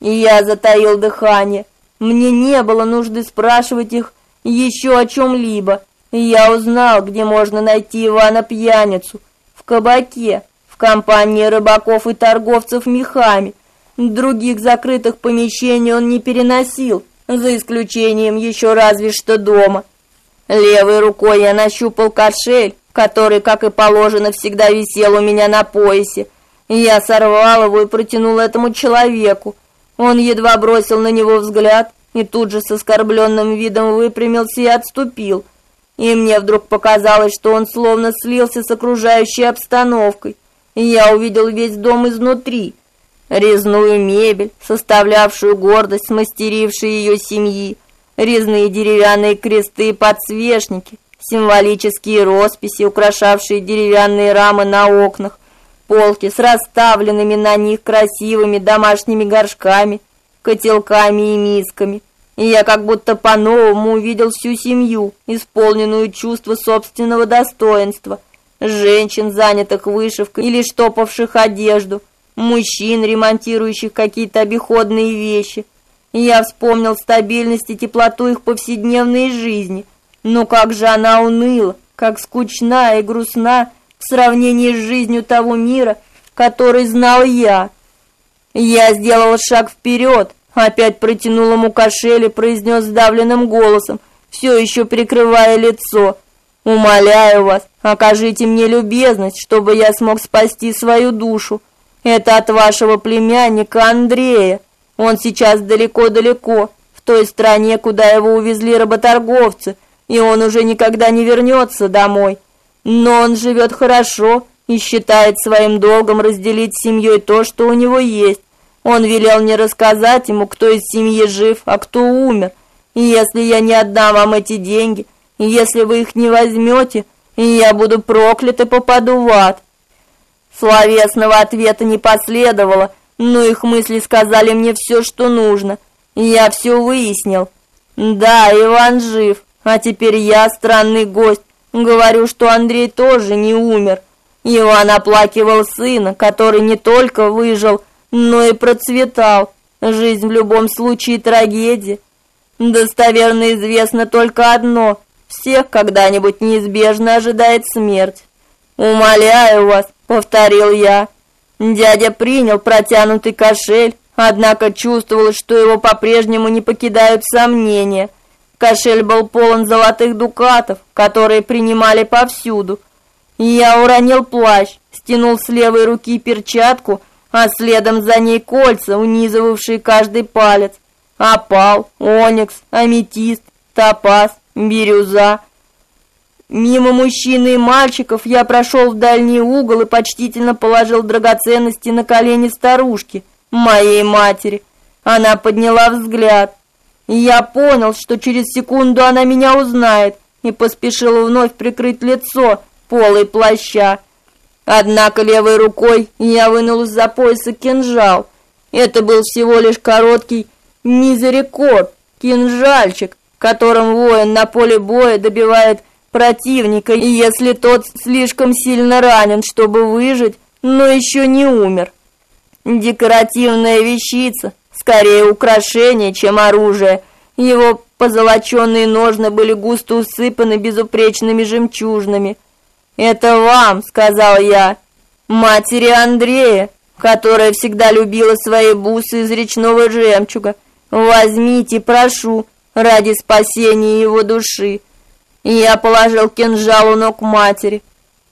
И я затаил дыхание. Мне не было нужды спрашивать их еще о чем-либо. Я узнал, где можно найти Ивана пьяницу. В кабаке, компании рыбаков и торговцев мехами. Других закрытых помещений он не переносил, за исключением еще разве что дома. Левой рукой я нащупал кошель, который, как и положено, всегда висел у меня на поясе. Я сорвал его и протянул этому человеку. Он едва бросил на него взгляд и тут же с оскорбленным видом выпрямился и отступил. И мне вдруг показалось, что он словно слился с окружающей обстановкой. Я увидел весь дом изнутри. Резную мебель, составлявшую гордость смастерившей ее семьи, резные деревянные кресты и подсвечники, символические росписи, украшавшие деревянные рамы на окнах, полки с расставленными на них красивыми домашними горшками, котелками и мисками. И я как будто по-новому увидел всю семью, исполненную чувства собственного достоинства, женщин, занятых вышивкой или штопавших одежду, мужчин, ремонтирующих какие-то обиходные вещи. Я вспомнил стабильность и теплоту их повседневной жизни. Но как же она уныла, как скучна и грустна, в сравнении с жизнью того мира, который знал я. Я сделал шаг вперед, опять протянул ему кошель и произнес сдавленным голосом, все еще прикрывая лицо. «Умоляю вас, окажите мне любезность, чтобы я смог спасти свою душу. Это от вашего племянника Андрея. Он сейчас далеко-далеко, в той стране, куда его увезли работорговцы, и он уже никогда не вернется домой. Но он живет хорошо и считает своим долгом разделить с семьей то, что у него есть. Он велел мне рассказать ему, кто из семьи жив, а кто умер. И если я не отдам вам эти деньги, и если вы их не возьмете, и я буду проклят и попаду в ад. Словесного ответа не последовало, но их мысли сказали мне все, что нужно. Я все выяснил. Да, Иван жив, а теперь я странный гость Говорю, что Андрей тоже не умер. Иван оплакивал сына, который не только выжил, но и процветал. Жизнь в любом случае трагедия. Достоверно известно только одно: всех когда-нибудь неизбежно ожидает смерть. Умоляю вас, повторил я. Дядя принял протянутый кошель, однако чувствовал, что его по-прежнему не покидают сомнения. Кошель был полон золотых дукатов, которые принимали повсюду. Я уронил плащ, стянул с левой руки перчатку, а следом за ней кольца, унизывавшие каждый палец. Опал, оникс, аметист, топаз, бирюза. Мимо мужчин и мальчиков я прошел в дальний угол и почтительно положил драгоценности на колени старушки, моей матери. Она подняла взгляд. Я понял, что через секунду она меня узнает, и поспешил вновь прикрыть лицо полой плаща. Однако левой рукой я вынул из-за пояса кинжал. Это был всего лишь короткий мизерикорд, кинжальчик, которым воин на поле боя добивает противника, и если тот слишком сильно ранен, чтобы выжить, но еще не умер. Декоративная вещица, скорее украшение, чем оружие. Его позолоченные ножны были густо усыпаны безупречными жемчужинами. "Это вам", сказал я, матери Андрея, которая всегда любила свои бусы из речного жемчуга. Возьмите, прошу, ради спасения его души. И я положил кинжал у ног матери.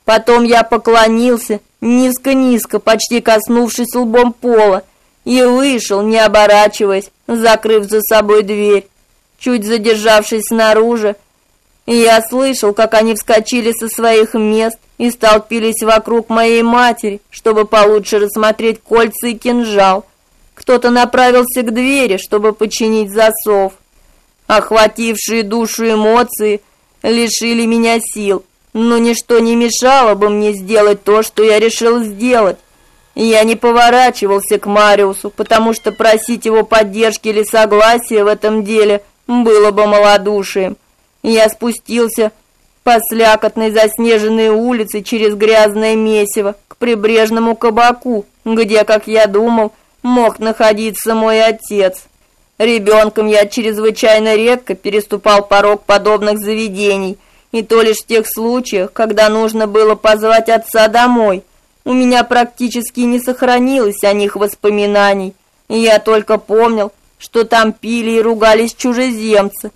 Потом я поклонился, низко-низко, почти коснувшись лбом пола, и вышел, не оборачиваясь, закрыв за собой дверь. Чуть задержавшись снаружи, я слышал, как они вскочили со своих мест и столпились вокруг моей матери, чтобы получше рассмотреть кольца и кинжал. Кто-то направился к двери, чтобы починить засов. Охватившие душу эмоции лишили меня сил, но ничто не мешало бы мне сделать то, что я решил сделать. Я не поворачивался к Мариусу, потому что просить его поддержки или согласия в этом деле было бы малодушием. Я спустился по слякотной заснеженной улице через грязное месиво к прибрежному кабаку, где, как я думал, мог находиться мой отец. Ребенком я чрезвычайно редко переступал порог подобных заведений, и то лишь в тех случаях, когда нужно было позвать отца домой. У меня практически не сохранилось о них воспоминаний, и я только помнил, что там пили и ругались чужеземцы.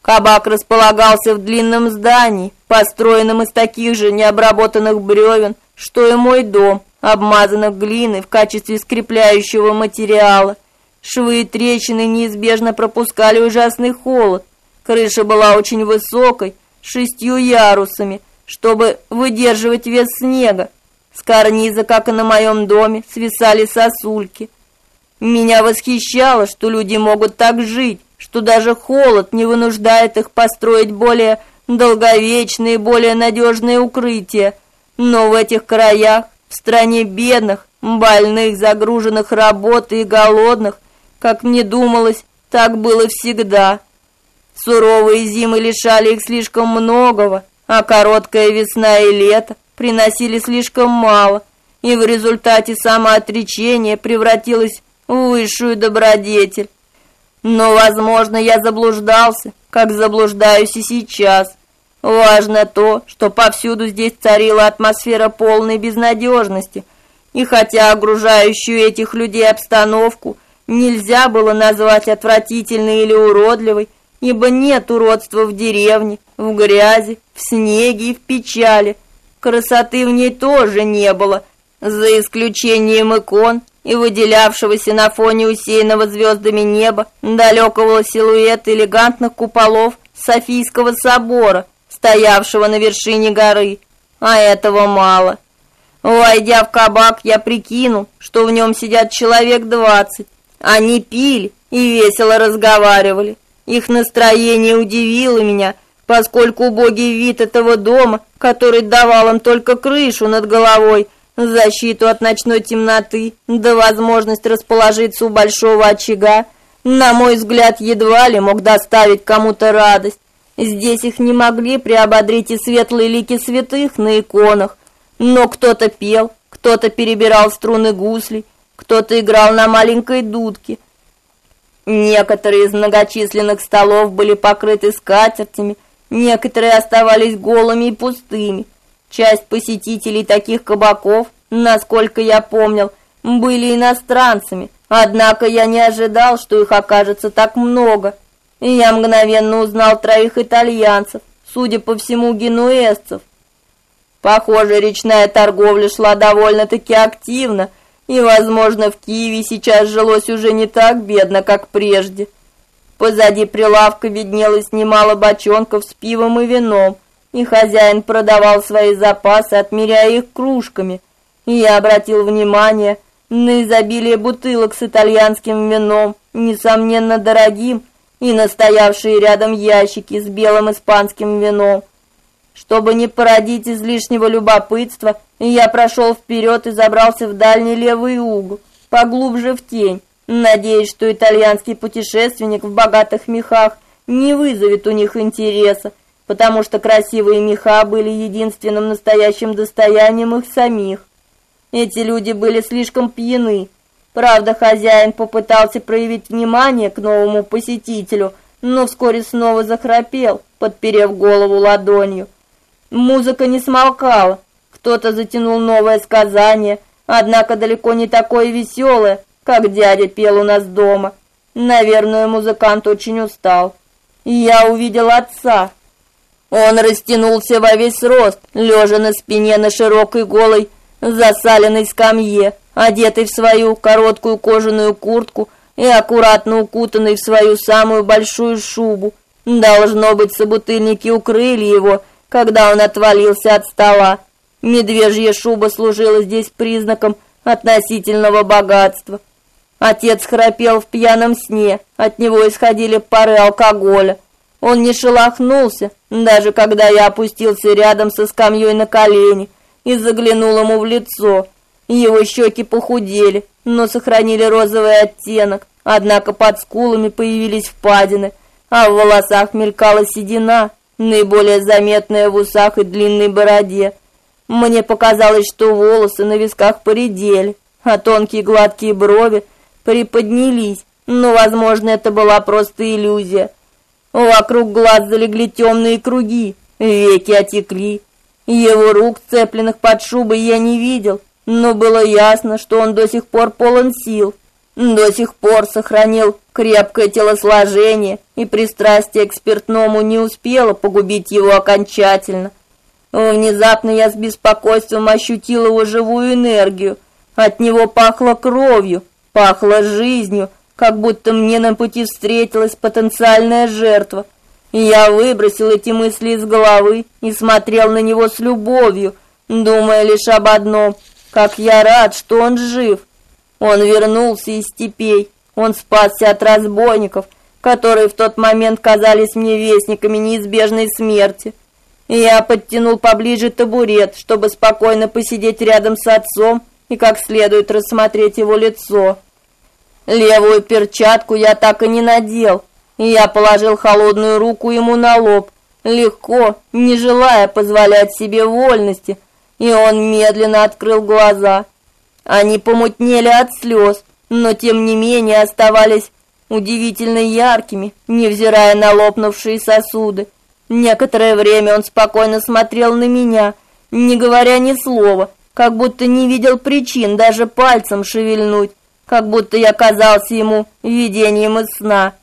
Кабак располагался в длинном здании, построенном из таких же необработанных бревен, что и мой дом, обмазанных глиной в качестве скрепляющего материала. Швы и трещины неизбежно пропускали ужасный холод. Крыша была очень высокой, шестью ярусами, чтобы выдерживать вес снега, с карниза, как и на моем доме, свисали сосульки. Меня восхищало, что люди могут так жить, что даже холод не вынуждает их построить более долговечные, более надежные укрытия. Но в этих краях, в стране бедных, больных, загруженных работой и голодных, как мне думалось, так было всегда. Суровые зимы лишали их слишком многого, а короткая весна и лето приносили слишком мало, и в результате самоотречение превратилось в высшую добродетель. Но, возможно, я заблуждался, как заблуждаюсь и сейчас. Важно то, что повсюду здесь царила атмосфера полной безнадежности, и хотя окружающую этих людей обстановку нельзя было назвать отвратительной или уродливой, ибо нет уродства в деревне, в грязи, в снеге и в печали – Красоты в ней тоже не было, за исключением икон и выделявшегося на фоне усеянного звездами неба далекого силуэта элегантных куполов Софийского собора, стоявшего на вершине горы. А этого мало. Войдя в кабак, я прикинул, что в нем сидят человек двадцать. Они пили и весело разговаривали. Их настроение удивило меня – поскольку убогий вид этого дома, который давал им только крышу над головой, защиту от ночной темноты, да возможность расположиться у большого очага, на мой взгляд, едва ли мог доставить кому-то радость. Здесь их не могли приободрить и светлые лики святых на иконах, но кто-то пел, кто-то перебирал струны гуслей, кто-то играл на маленькой дудке. Некоторые из многочисленных столов были покрыты скатертями, Некоторые оставались голыми и пустыми. Часть посетителей таких кабаков, насколько я помнил, были иностранцами. Однако я не ожидал, что их окажется так много. И я мгновенно узнал троих итальянцев, судя по всему, генуэзцев. Похоже, речная торговля шла довольно-таки активно, и, возможно, в Киеве сейчас жилось уже не так бедно, как прежде. Позади прилавка виднелось немало бочонков с пивом и вином, и хозяин продавал свои запасы, отмеряя их кружками. И я обратил внимание на изобилие бутылок с итальянским вином, несомненно дорогим, и настоявшие рядом ящики с белым испанским вином. Чтобы не породить излишнего любопытства, я прошел вперед и забрался в дальний левый угол, поглубже в тень. Надеюсь, что итальянский путешественник в богатых мехах не вызовет у них интереса, потому что красивые меха были единственным настоящим достоянием их самих. Эти люди были слишком пьяны. Правда, хозяин попытался проявить внимание к новому посетителю, но вскоре снова захрапел, подперев голову ладонью. Музыка не смолкала. Кто-то затянул новое сказание, однако далеко не такое веселое, как дядя пел у нас дома. Наверное, музыкант очень устал. Я увидел отца. Он растянулся во весь рост, лежа на спине на широкой голой засаленной скамье, одетый в свою короткую кожаную куртку и аккуратно укутанный в свою самую большую шубу. Должно быть, собутыльники укрыли его, когда он отвалился от стола. Медвежья шуба служила здесь признаком относительного богатства. Отец храпел в пьяном сне, от него исходили пары алкоголя. Он не шелохнулся, даже когда я опустился рядом со скамьей на колени и заглянул ему в лицо. Его щеки похудели, но сохранили розовый оттенок, однако под скулами появились впадины, а в волосах мелькала седина, наиболее заметная в усах и длинной бороде. Мне показалось, что волосы на висках поредели, а тонкие гладкие брови приподнялись, но, возможно, это была просто иллюзия. Вокруг глаз залегли темные круги, веки отекли. Его рук, цепленных под шубой, я не видел, но было ясно, что он до сих пор полон сил, до сих пор сохранил крепкое телосложение, и пристрастие к спиртному не успело погубить его окончательно. Внезапно я с беспокойством ощутил его живую энергию. От него пахло кровью, пахло жизнью, как будто мне на пути встретилась потенциальная жертва. Я выбросил эти мысли из головы и смотрел на него с любовью, думая лишь об одном: как я рад, что он жив. Он вернулся из степей. Он спасся от разбойников, которые в тот момент казались мне вестниками неизбежной смерти. Я подтянул поближе табурет, чтобы спокойно посидеть рядом с отцом и как следует рассмотреть его лицо. Левую перчатку я так и не надел, я положил холодную руку ему на лоб, легко, не желая позволять себе вольности, и он медленно открыл глаза. Они помутнели от слез, но тем не менее оставались удивительно яркими, невзирая на лопнувшие сосуды. Некоторое время он спокойно смотрел на меня, не говоря ни слова, как будто не видел причин даже пальцем шевельнуть, как будто я казался ему видением из сна.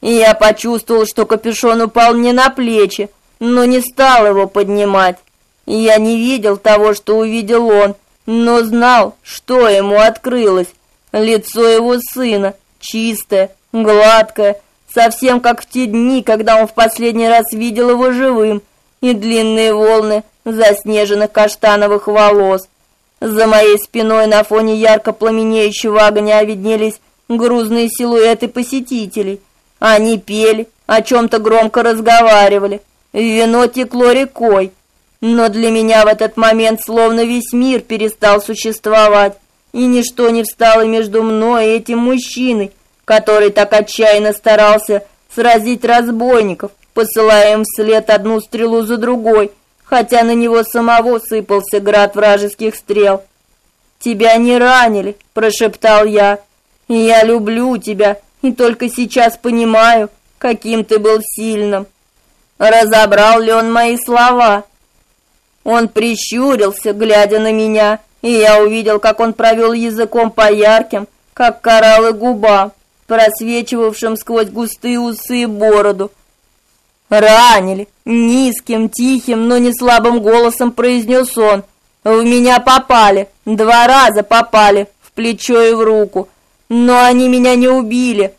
И я почувствовал, что капюшон упал мне на плечи, но не стал его поднимать. Я не видел того, что увидел он, но знал, что ему открылось. Лицо его сына, чистое, гладкое, совсем как в те дни, когда он в последний раз видел его живым, и длинные волны заснеженных каштановых волос. За моей спиной на фоне ярко пламенеющего огня виднелись грузные силуэты посетителей. Они пели, о чем-то громко разговаривали. Вино текло рекой. Но для меня в этот момент словно весь мир перестал существовать, и ничто не встало между мной и этим мужчиной, который так отчаянно старался сразить разбойников, посылая им вслед одну стрелу за другой, хотя на него самого сыпался град вражеских стрел. «Тебя не ранили», — прошептал я. «Я люблю тебя, и только сейчас понимаю, каким ты был сильным». Разобрал ли он мои слова? Он прищурился, глядя на меня, и я увидел, как он провел языком по ярким, как кораллы губам просвечивавшим сквозь густые усы и бороду. Ранили, низким, тихим, но не слабым голосом произнес он. В меня попали, два раза попали, в плечо и в руку. Но они меня не убили,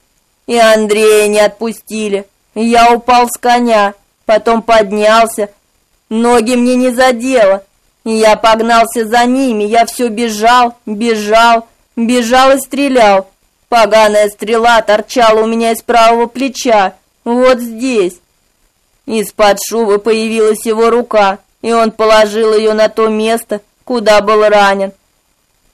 и Андрея не отпустили. Я упал с коня, потом поднялся. Ноги мне не задело. Я погнался за ними, я все бежал, бежал, бежал и стрелял. Поганая стрела торчала у меня из правого плеча, вот здесь. Из-под шубы появилась его рука, и он положил ее на то место, куда был ранен.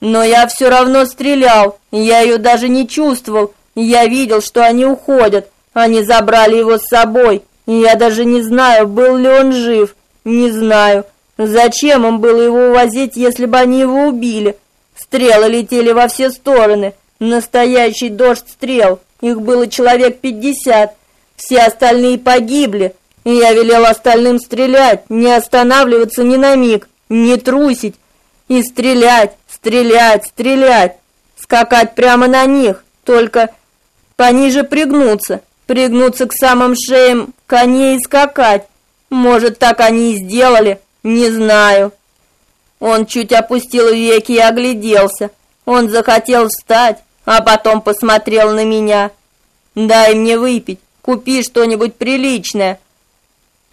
Но я все равно стрелял, я ее даже не чувствовал. Я видел, что они уходят. Они забрали его с собой. Я даже не знаю, был ли он жив. Не знаю. Зачем им было его увозить, если бы они его убили? Стрелы летели во все стороны. Настоящий дождь стрел. Их было человек пятьдесят. Все остальные погибли. И я велел остальным стрелять, не останавливаться ни на миг, не трусить. И стрелять, стрелять, стрелять. Скакать прямо на них, только пониже пригнуться. Пригнуться к самым шеям коней и скакать. Может, так они и сделали, не знаю. Он чуть опустил веки и огляделся. Он захотел встать, а потом посмотрел на меня. «Дай мне выпить, купи что-нибудь приличное.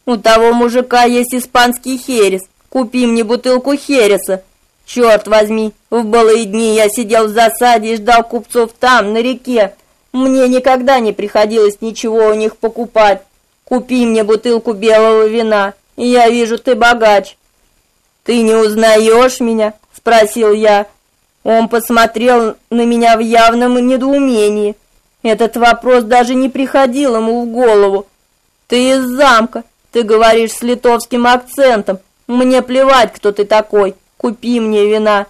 У того мужика есть испанский херес, купи мне бутылку хереса. Черт возьми, в былые дни я сидел в засаде и ждал купцов там, на реке. Мне никогда не приходилось ничего у них покупать. Купи мне бутылку белого вина. Я вижу, ты богач. Ты не узнаешь меня? спросил я. Он посмотрел на меня в явном недоумении. Этот вопрос даже не приходил ему в голову. Ты из замка, ты говоришь с литовским акцентом. Мне плевать, кто ты такой. Купи мне вина.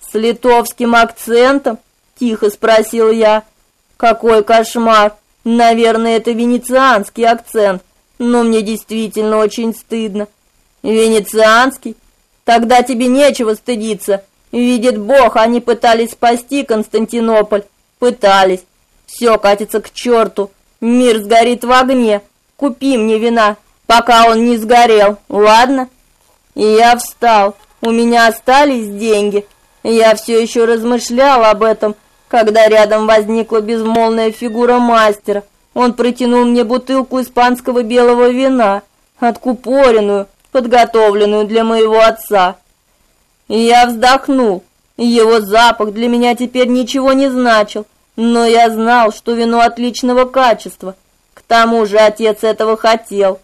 С литовским акцентом? тихо спросил я. Какой кошмар. Наверное, это венецианский акцент, но мне действительно очень стыдно. Венецианский? Тогда тебе нечего стыдиться. Видит Бог, они пытались спасти Константинополь. Пытались. Все катится к черту. Мир сгорит в огне. Купи мне вина, пока он не сгорел. Ладно? И я встал. У меня остались деньги. Я все еще размышлял об этом, когда рядом возникла безмолвная фигура мастера. Он протянул мне бутылку испанского белого вина, откупоренную, подготовленную для моего отца. Я вздохнул. Его запах для меня теперь ничего не значил, но я знал, что вино отличного качества. К тому же отец этого хотел.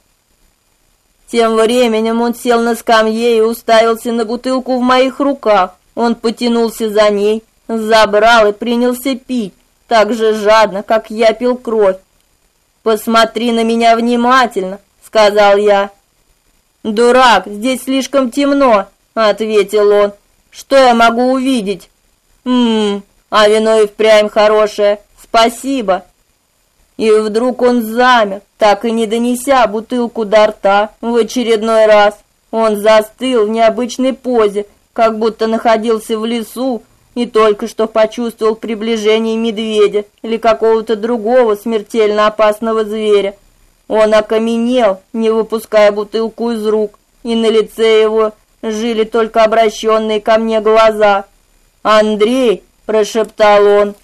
Тем временем он сел на скамье и уставился на бутылку в моих руках. Он потянулся за ней, забрал и принялся пить, так же жадно, как я пил кровь. «Посмотри на меня внимательно», — сказал я. «Дурак, здесь слишком темно», — ответил он. «Что я могу увидеть?» «Ммм, а вино и впрямь хорошее. Спасибо». И вдруг он замер, так и не донеся бутылку до рта в очередной раз. Он застыл в необычной позе, как будто находился в лесу и только что почувствовал приближение медведя или какого-то другого смертельно опасного зверя. Он окаменел, не выпуская бутылку из рук, и на лице его жили только обращенные ко мне глаза. «Андрей!» – прошептал он.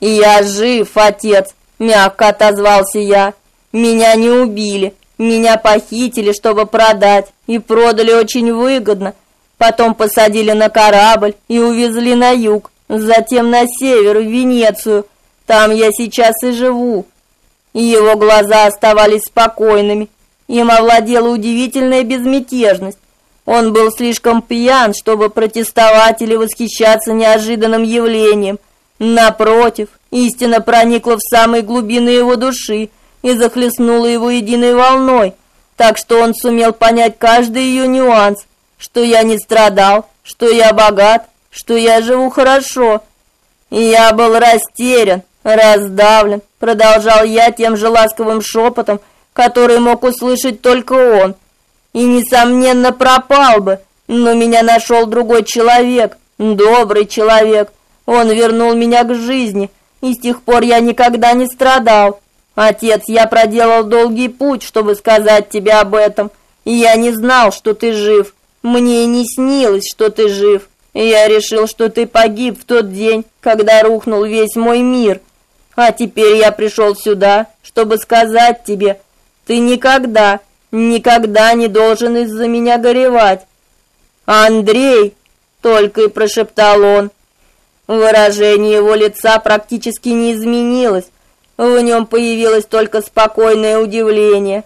«Я жив, отец!» – мягко отозвался я. «Меня не убили, меня похитили, чтобы продать, и продали очень выгодно. Потом посадили на корабль и увезли на юг, затем на север, в Венецию. Там я сейчас и живу. Его глаза оставались спокойными. Им овладела удивительная безмятежность. Он был слишком пьян, чтобы протестовать или восхищаться неожиданным явлением. Напротив, истина проникла в самые глубины его души и захлестнула его единой волной, так что он сумел понять каждый ее нюанс, что я не страдал, что я богат, что я живу хорошо. И я был растерян, раздавлен, продолжал я тем же ласковым шепотом, который мог услышать только он. И несомненно пропал бы, но меня нашел другой человек, добрый человек. Он вернул меня к жизни, и с тех пор я никогда не страдал. Отец, я проделал долгий путь, чтобы сказать тебе об этом, и я не знал, что ты жив. Мне не снилось, что ты жив. Я решил, что ты погиб в тот день, когда рухнул весь мой мир. А теперь я пришел сюда, чтобы сказать тебе, ты никогда, никогда не должен из-за меня горевать. Андрей, только и прошептал он. Выражение его лица практически не изменилось. В нем появилось только спокойное удивление.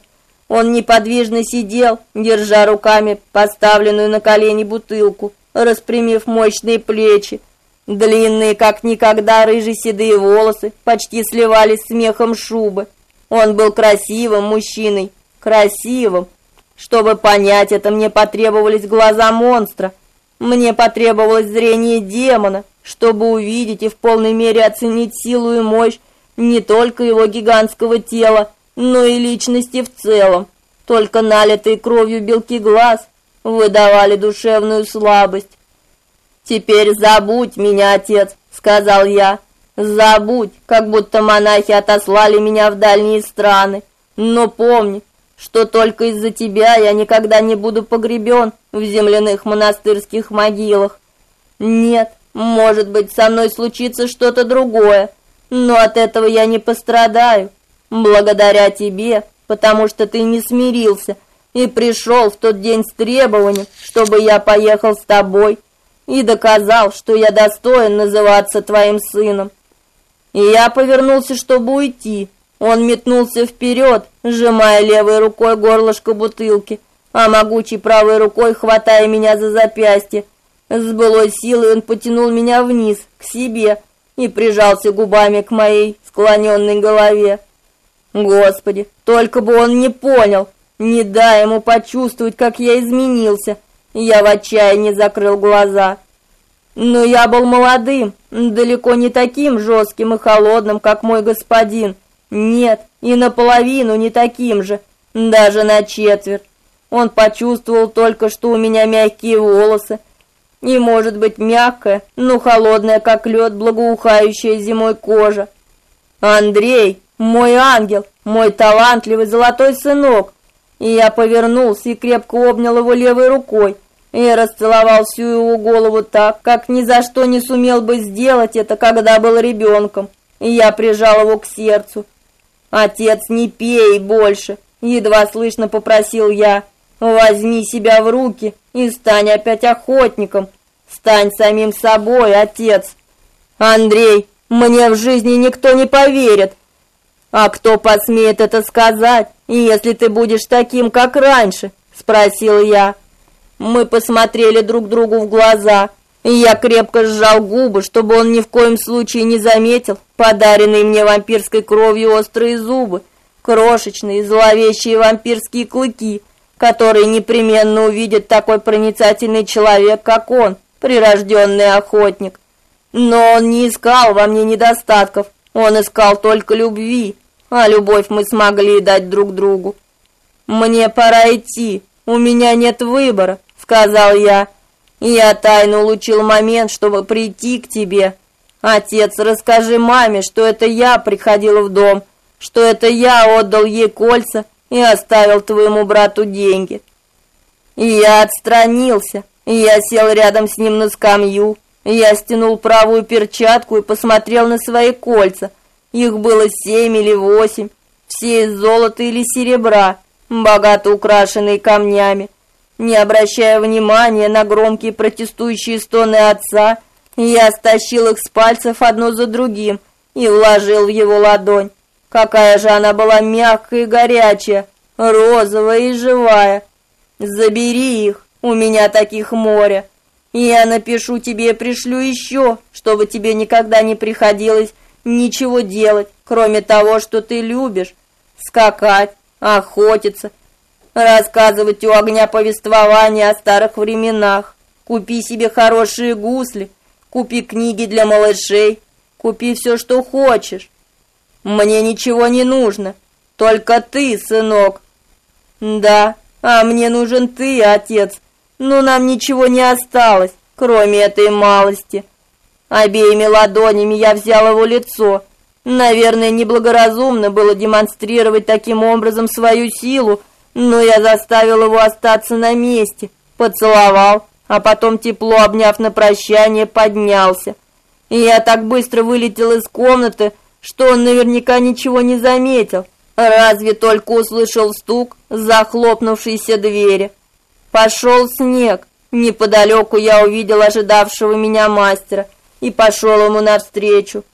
Он неподвижно сидел, держа руками поставленную на колени бутылку, распрямив мощные плечи. Длинные, как никогда, рыжие седые волосы почти сливались с мехом шубы. Он был красивым мужчиной, красивым. Чтобы понять это, мне потребовались глаза монстра. Мне потребовалось зрение демона, чтобы увидеть и в полной мере оценить силу и мощь не только его гигантского тела, но и личности в целом. Только налитые кровью белки глаз выдавали душевную слабость. «Теперь забудь меня, отец», — сказал я. «Забудь, как будто монахи отослали меня в дальние страны. Но помни, что только из-за тебя я никогда не буду погребен в земляных монастырских могилах. Нет, может быть, со мной случится что-то другое, но от этого я не пострадаю. Благодаря тебе, потому что ты не смирился и пришел в тот день с требованием, чтобы я поехал с тобой и доказал, что я достоин называться твоим сыном. И я повернулся, чтобы уйти. Он метнулся вперед, сжимая левой рукой горлышко бутылки, а могучей правой рукой хватая меня за запястье. С былой силой он потянул меня вниз, к себе, и прижался губами к моей склоненной голове. Господи, только бы он не понял, не дай ему почувствовать, как я изменился. Я в отчаянии закрыл глаза. Но я был молодым, далеко не таким жестким и холодным, как мой господин. Нет, и наполовину не таким же, даже на четверть. Он почувствовал только, что у меня мягкие волосы, и, может быть, мягкая, но холодная, как лед, благоухающая зимой кожа. Андрей, мой ангел, мой талантливый золотой сынок. И я повернулся и крепко обнял его левой рукой. И расцеловал всю его голову так, как ни за что не сумел бы сделать это, когда был ребенком. И я прижал его к сердцу. «Отец, не пей больше!» Едва слышно попросил я. «Возьми себя в руки и стань опять охотником. Стань самим собой, отец!» «Андрей, мне в жизни никто не поверит!» «А кто посмеет это сказать, если ты будешь таким, как раньше?» – спросил я. Мы посмотрели друг другу в глаза – я крепко сжал губы, чтобы он ни в коем случае не заметил подаренные мне вампирской кровью острые зубы, крошечные зловещие вампирские клыки, которые непременно увидит такой проницательный человек, как он, прирожденный охотник. Но он не искал во мне недостатков, он искал только любви, а любовь мы смогли дать друг другу. «Мне пора идти, у меня нет выбора», — сказал я, — я тайно улучил момент, чтобы прийти к тебе. Отец, расскажи маме, что это я приходил в дом, что это я отдал ей кольца и оставил твоему брату деньги. И я отстранился, я сел рядом с ним на скамью. Я стянул правую перчатку и посмотрел на свои кольца. Их было семь или восемь, все из золота или серебра, богато украшенные камнями. Не обращая внимания на громкие протестующие стоны отца, я стащил их с пальцев одно за другим и вложил в его ладонь. Какая же она была мягкая и горячая, розовая и живая. Забери их, у меня таких море. Я напишу тебе и пришлю еще, чтобы тебе никогда не приходилось ничего делать, кроме того, что ты любишь: скакать, охотиться, рассказывать у огня повествования о старых временах. Купи себе хорошие гусли, купи книги для малышей, купи все, что хочешь. Мне ничего не нужно, только ты, сынок. Да, а мне нужен ты, отец. Но нам ничего не осталось, кроме этой малости. Обеими ладонями я взял его лицо. Наверное, неблагоразумно было демонстрировать таким образом свою силу, но я заставил его остаться на месте, поцеловал, а потом тепло обняв на прощание, поднялся. И я так быстро вылетел из комнаты, что он наверняка ничего не заметил, разве только услышал стук захлопнувшейся двери. Пошел снег. Неподалеку я увидел ожидавшего меня мастера и пошел ему навстречу.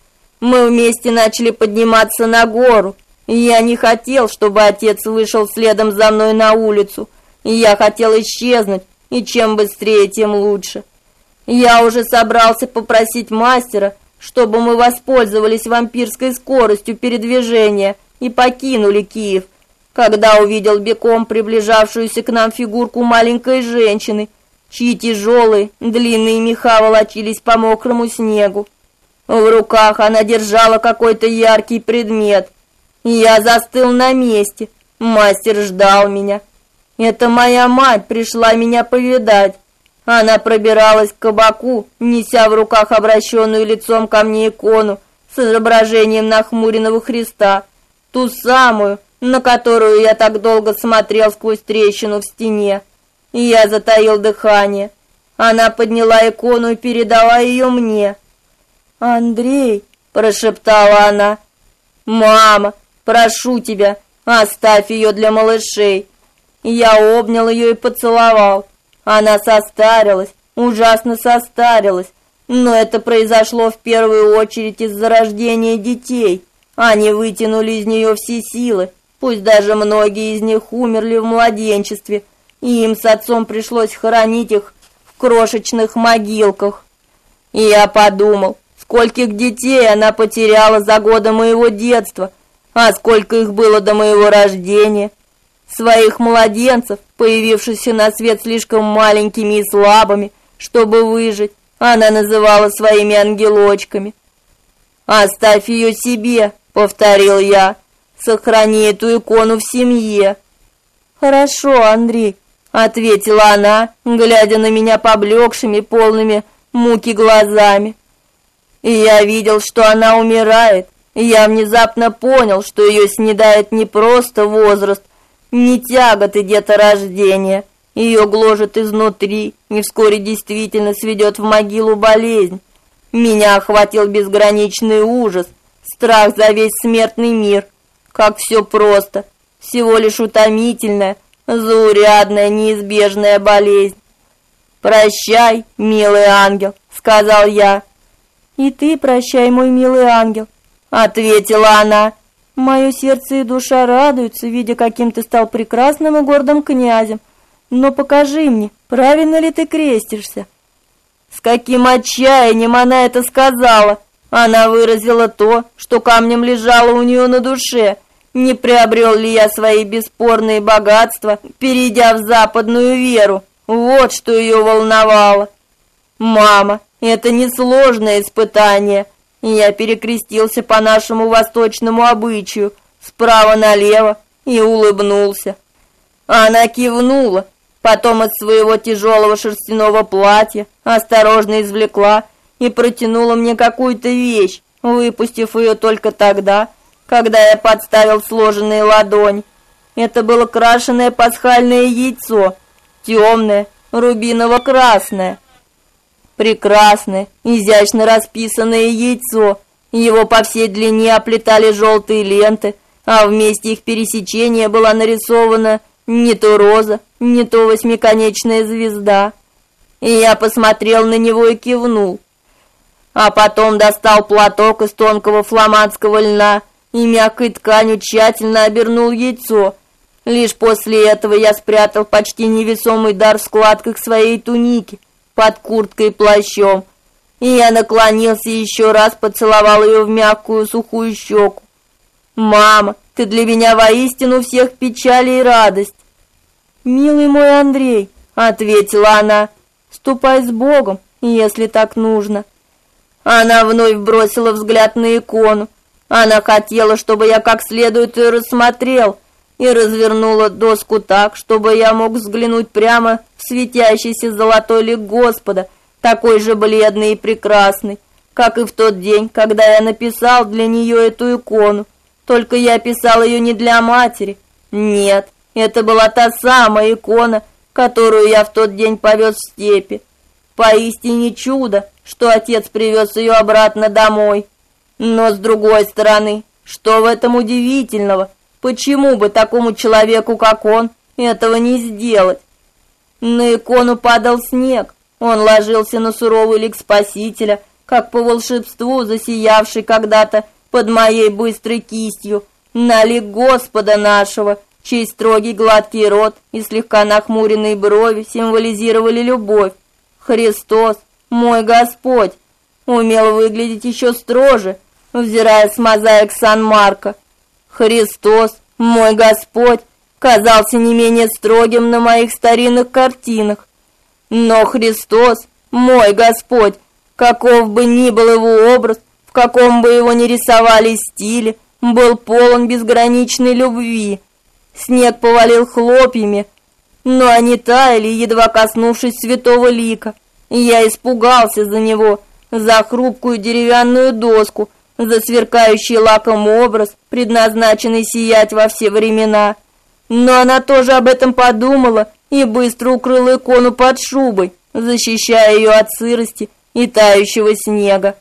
Мы вместе начали подниматься на гору, я не хотел, чтобы отец вышел следом за мной на улицу. Я хотел исчезнуть, и чем быстрее, тем лучше. Я уже собрался попросить мастера, чтобы мы воспользовались вампирской скоростью передвижения и покинули Киев, когда увидел беком приближавшуюся к нам фигурку маленькой женщины, чьи тяжелые, длинные меха волочились по мокрому снегу. В руках она держала какой-то яркий предмет – я застыл на месте. Мастер ждал меня. Это моя мать пришла меня повидать. Она пробиралась к кабаку, неся в руках обращенную лицом ко мне икону с изображением нахмуренного Христа, ту самую, на которую я так долго смотрел сквозь трещину в стене. Я затаил дыхание. Она подняла икону и передала ее мне. "Андрей", прошептала она. "Мама, Прошу тебя, оставь ее для малышей. Я обнял ее и поцеловал. Она состарилась, ужасно состарилась, но это произошло в первую очередь из-за рождения детей. Они вытянули из нее все силы, пусть даже многие из них умерли в младенчестве, и им с отцом пришлось хоронить их в крошечных могилках. И я подумал, скольких детей она потеряла за годы моего детства, а сколько их было до моего рождения. Своих младенцев, появившихся на свет слишком маленькими и слабыми, чтобы выжить, она называла своими ангелочками. «Оставь ее себе», — повторил я. «Сохрани эту икону в семье». «Хорошо, Андрей», — ответила она, глядя на меня поблекшими, полными муки глазами. И я видел, что она умирает. Я внезапно понял, что ее снедает не просто возраст, не тяготы деторождения. Ее гложет изнутри, и вскоре действительно сведет в могилу болезнь. Меня охватил безграничный ужас, страх за весь смертный мир. Как все просто, всего лишь утомительная, заурядная, неизбежная болезнь. «Прощай, милый ангел», — сказал я. «И ты прощай, мой милый ангел», — ответила она. «Мое сердце и душа радуются, видя, каким ты стал прекрасным и гордым князем. Но покажи мне, правильно ли ты крестишься?» С каким отчаянием она это сказала! Она выразила то, что камнем лежало у нее на душе. Не приобрел ли я свои бесспорные богатства, перейдя в западную веру? Вот что ее волновало. Мама, это несложное испытание. Я перекрестился по нашему восточному обычаю, справа налево, и улыбнулся. Она кивнула, Потом из своего тяжелого шерстяного платья осторожно извлекла и протянула мне какую-то вещь, выпустив ее только тогда, когда я подставил сложенные ладони. Это было крашеное пасхальное яйцо, темное, рубиново-красное. Прекрасное, изящно расписанное яйцо. Его по всей длине оплетали желтые ленты, а в месте их пересечения была нарисована не то роза, не то восьмиконечная звезда. И я посмотрел на него и кивнул. А потом достал платок из тонкого фламандского льна и мягкой тканью тщательно обернул яйцо. Лишь после этого я спрятал почти невесомый дар в складках своей туники, под курткой и плащом. И я наклонился и еще раз поцеловал ее в мягкую сухую щеку. «Мама, ты для меня воистину всех печали и радость. Милый мой Андрей, ответила она. Ступай с Богом, если так нужно. Она вновь бросила взгляд на икону. Она хотела, чтобы я как следует ее рассмотрел, и развернула доску так, чтобы я мог взглянуть прямо в светящийся золотой лик Господа, такой же бледный и прекрасный, как и в тот день, когда я написал для нее эту икону. Только я писал ее не для матери. Нет, это была та самая икона, которую я в тот день повез в степи. Поистине чудо, что отец привез ее обратно домой. Но с другой стороны, что в этом удивительного? Почему бы такому человеку, как он, этого не сделать? На икону падал снег. Он ложился на суровый лик Спасителя, как по волшебству засиявший когда-то под моей быстрой кистью, на лик Господа нашего, чей строгий гладкий рот и слегка нахмуренные брови символизировали любовь. Христос, мой Господь, умел выглядеть еще строже, взирая с мозаик Сан-Марко. Христос, мой Господь, казался не менее строгим на моих старинных картинах. Но Христос, мой Господь, каков бы ни был его образ, в каком бы его ни рисовали стиле, был полон безграничной любви. Снег повалил хлопьями, но они таяли, едва коснувшись святого лика. Я испугался за него, за хрупкую деревянную доску, за сверкающий лаком образ, предназначенный сиять во все времена. Но она тоже об этом подумала и быстро укрыла икону под шубой, защищая ее от сырости и тающего снега.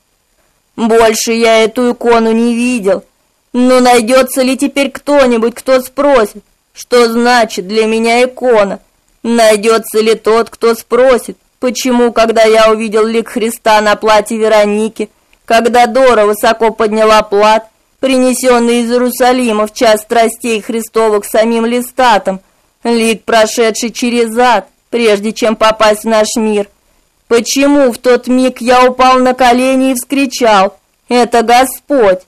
Больше я эту икону не видел. Но найдется ли теперь кто-нибудь, кто спросит, что значит для меня икона? Найдется ли тот, кто спросит, почему, когда я увидел лик Христа на платье Вероники, когда Дора высоко подняла плат, принесенный из Иерусалима в час страстей Христовых самим Листатом, лик, прошедший через ад, прежде чем попасть в наш мир. Почему в тот миг я упал на колени и вскричал: "Это Господь!"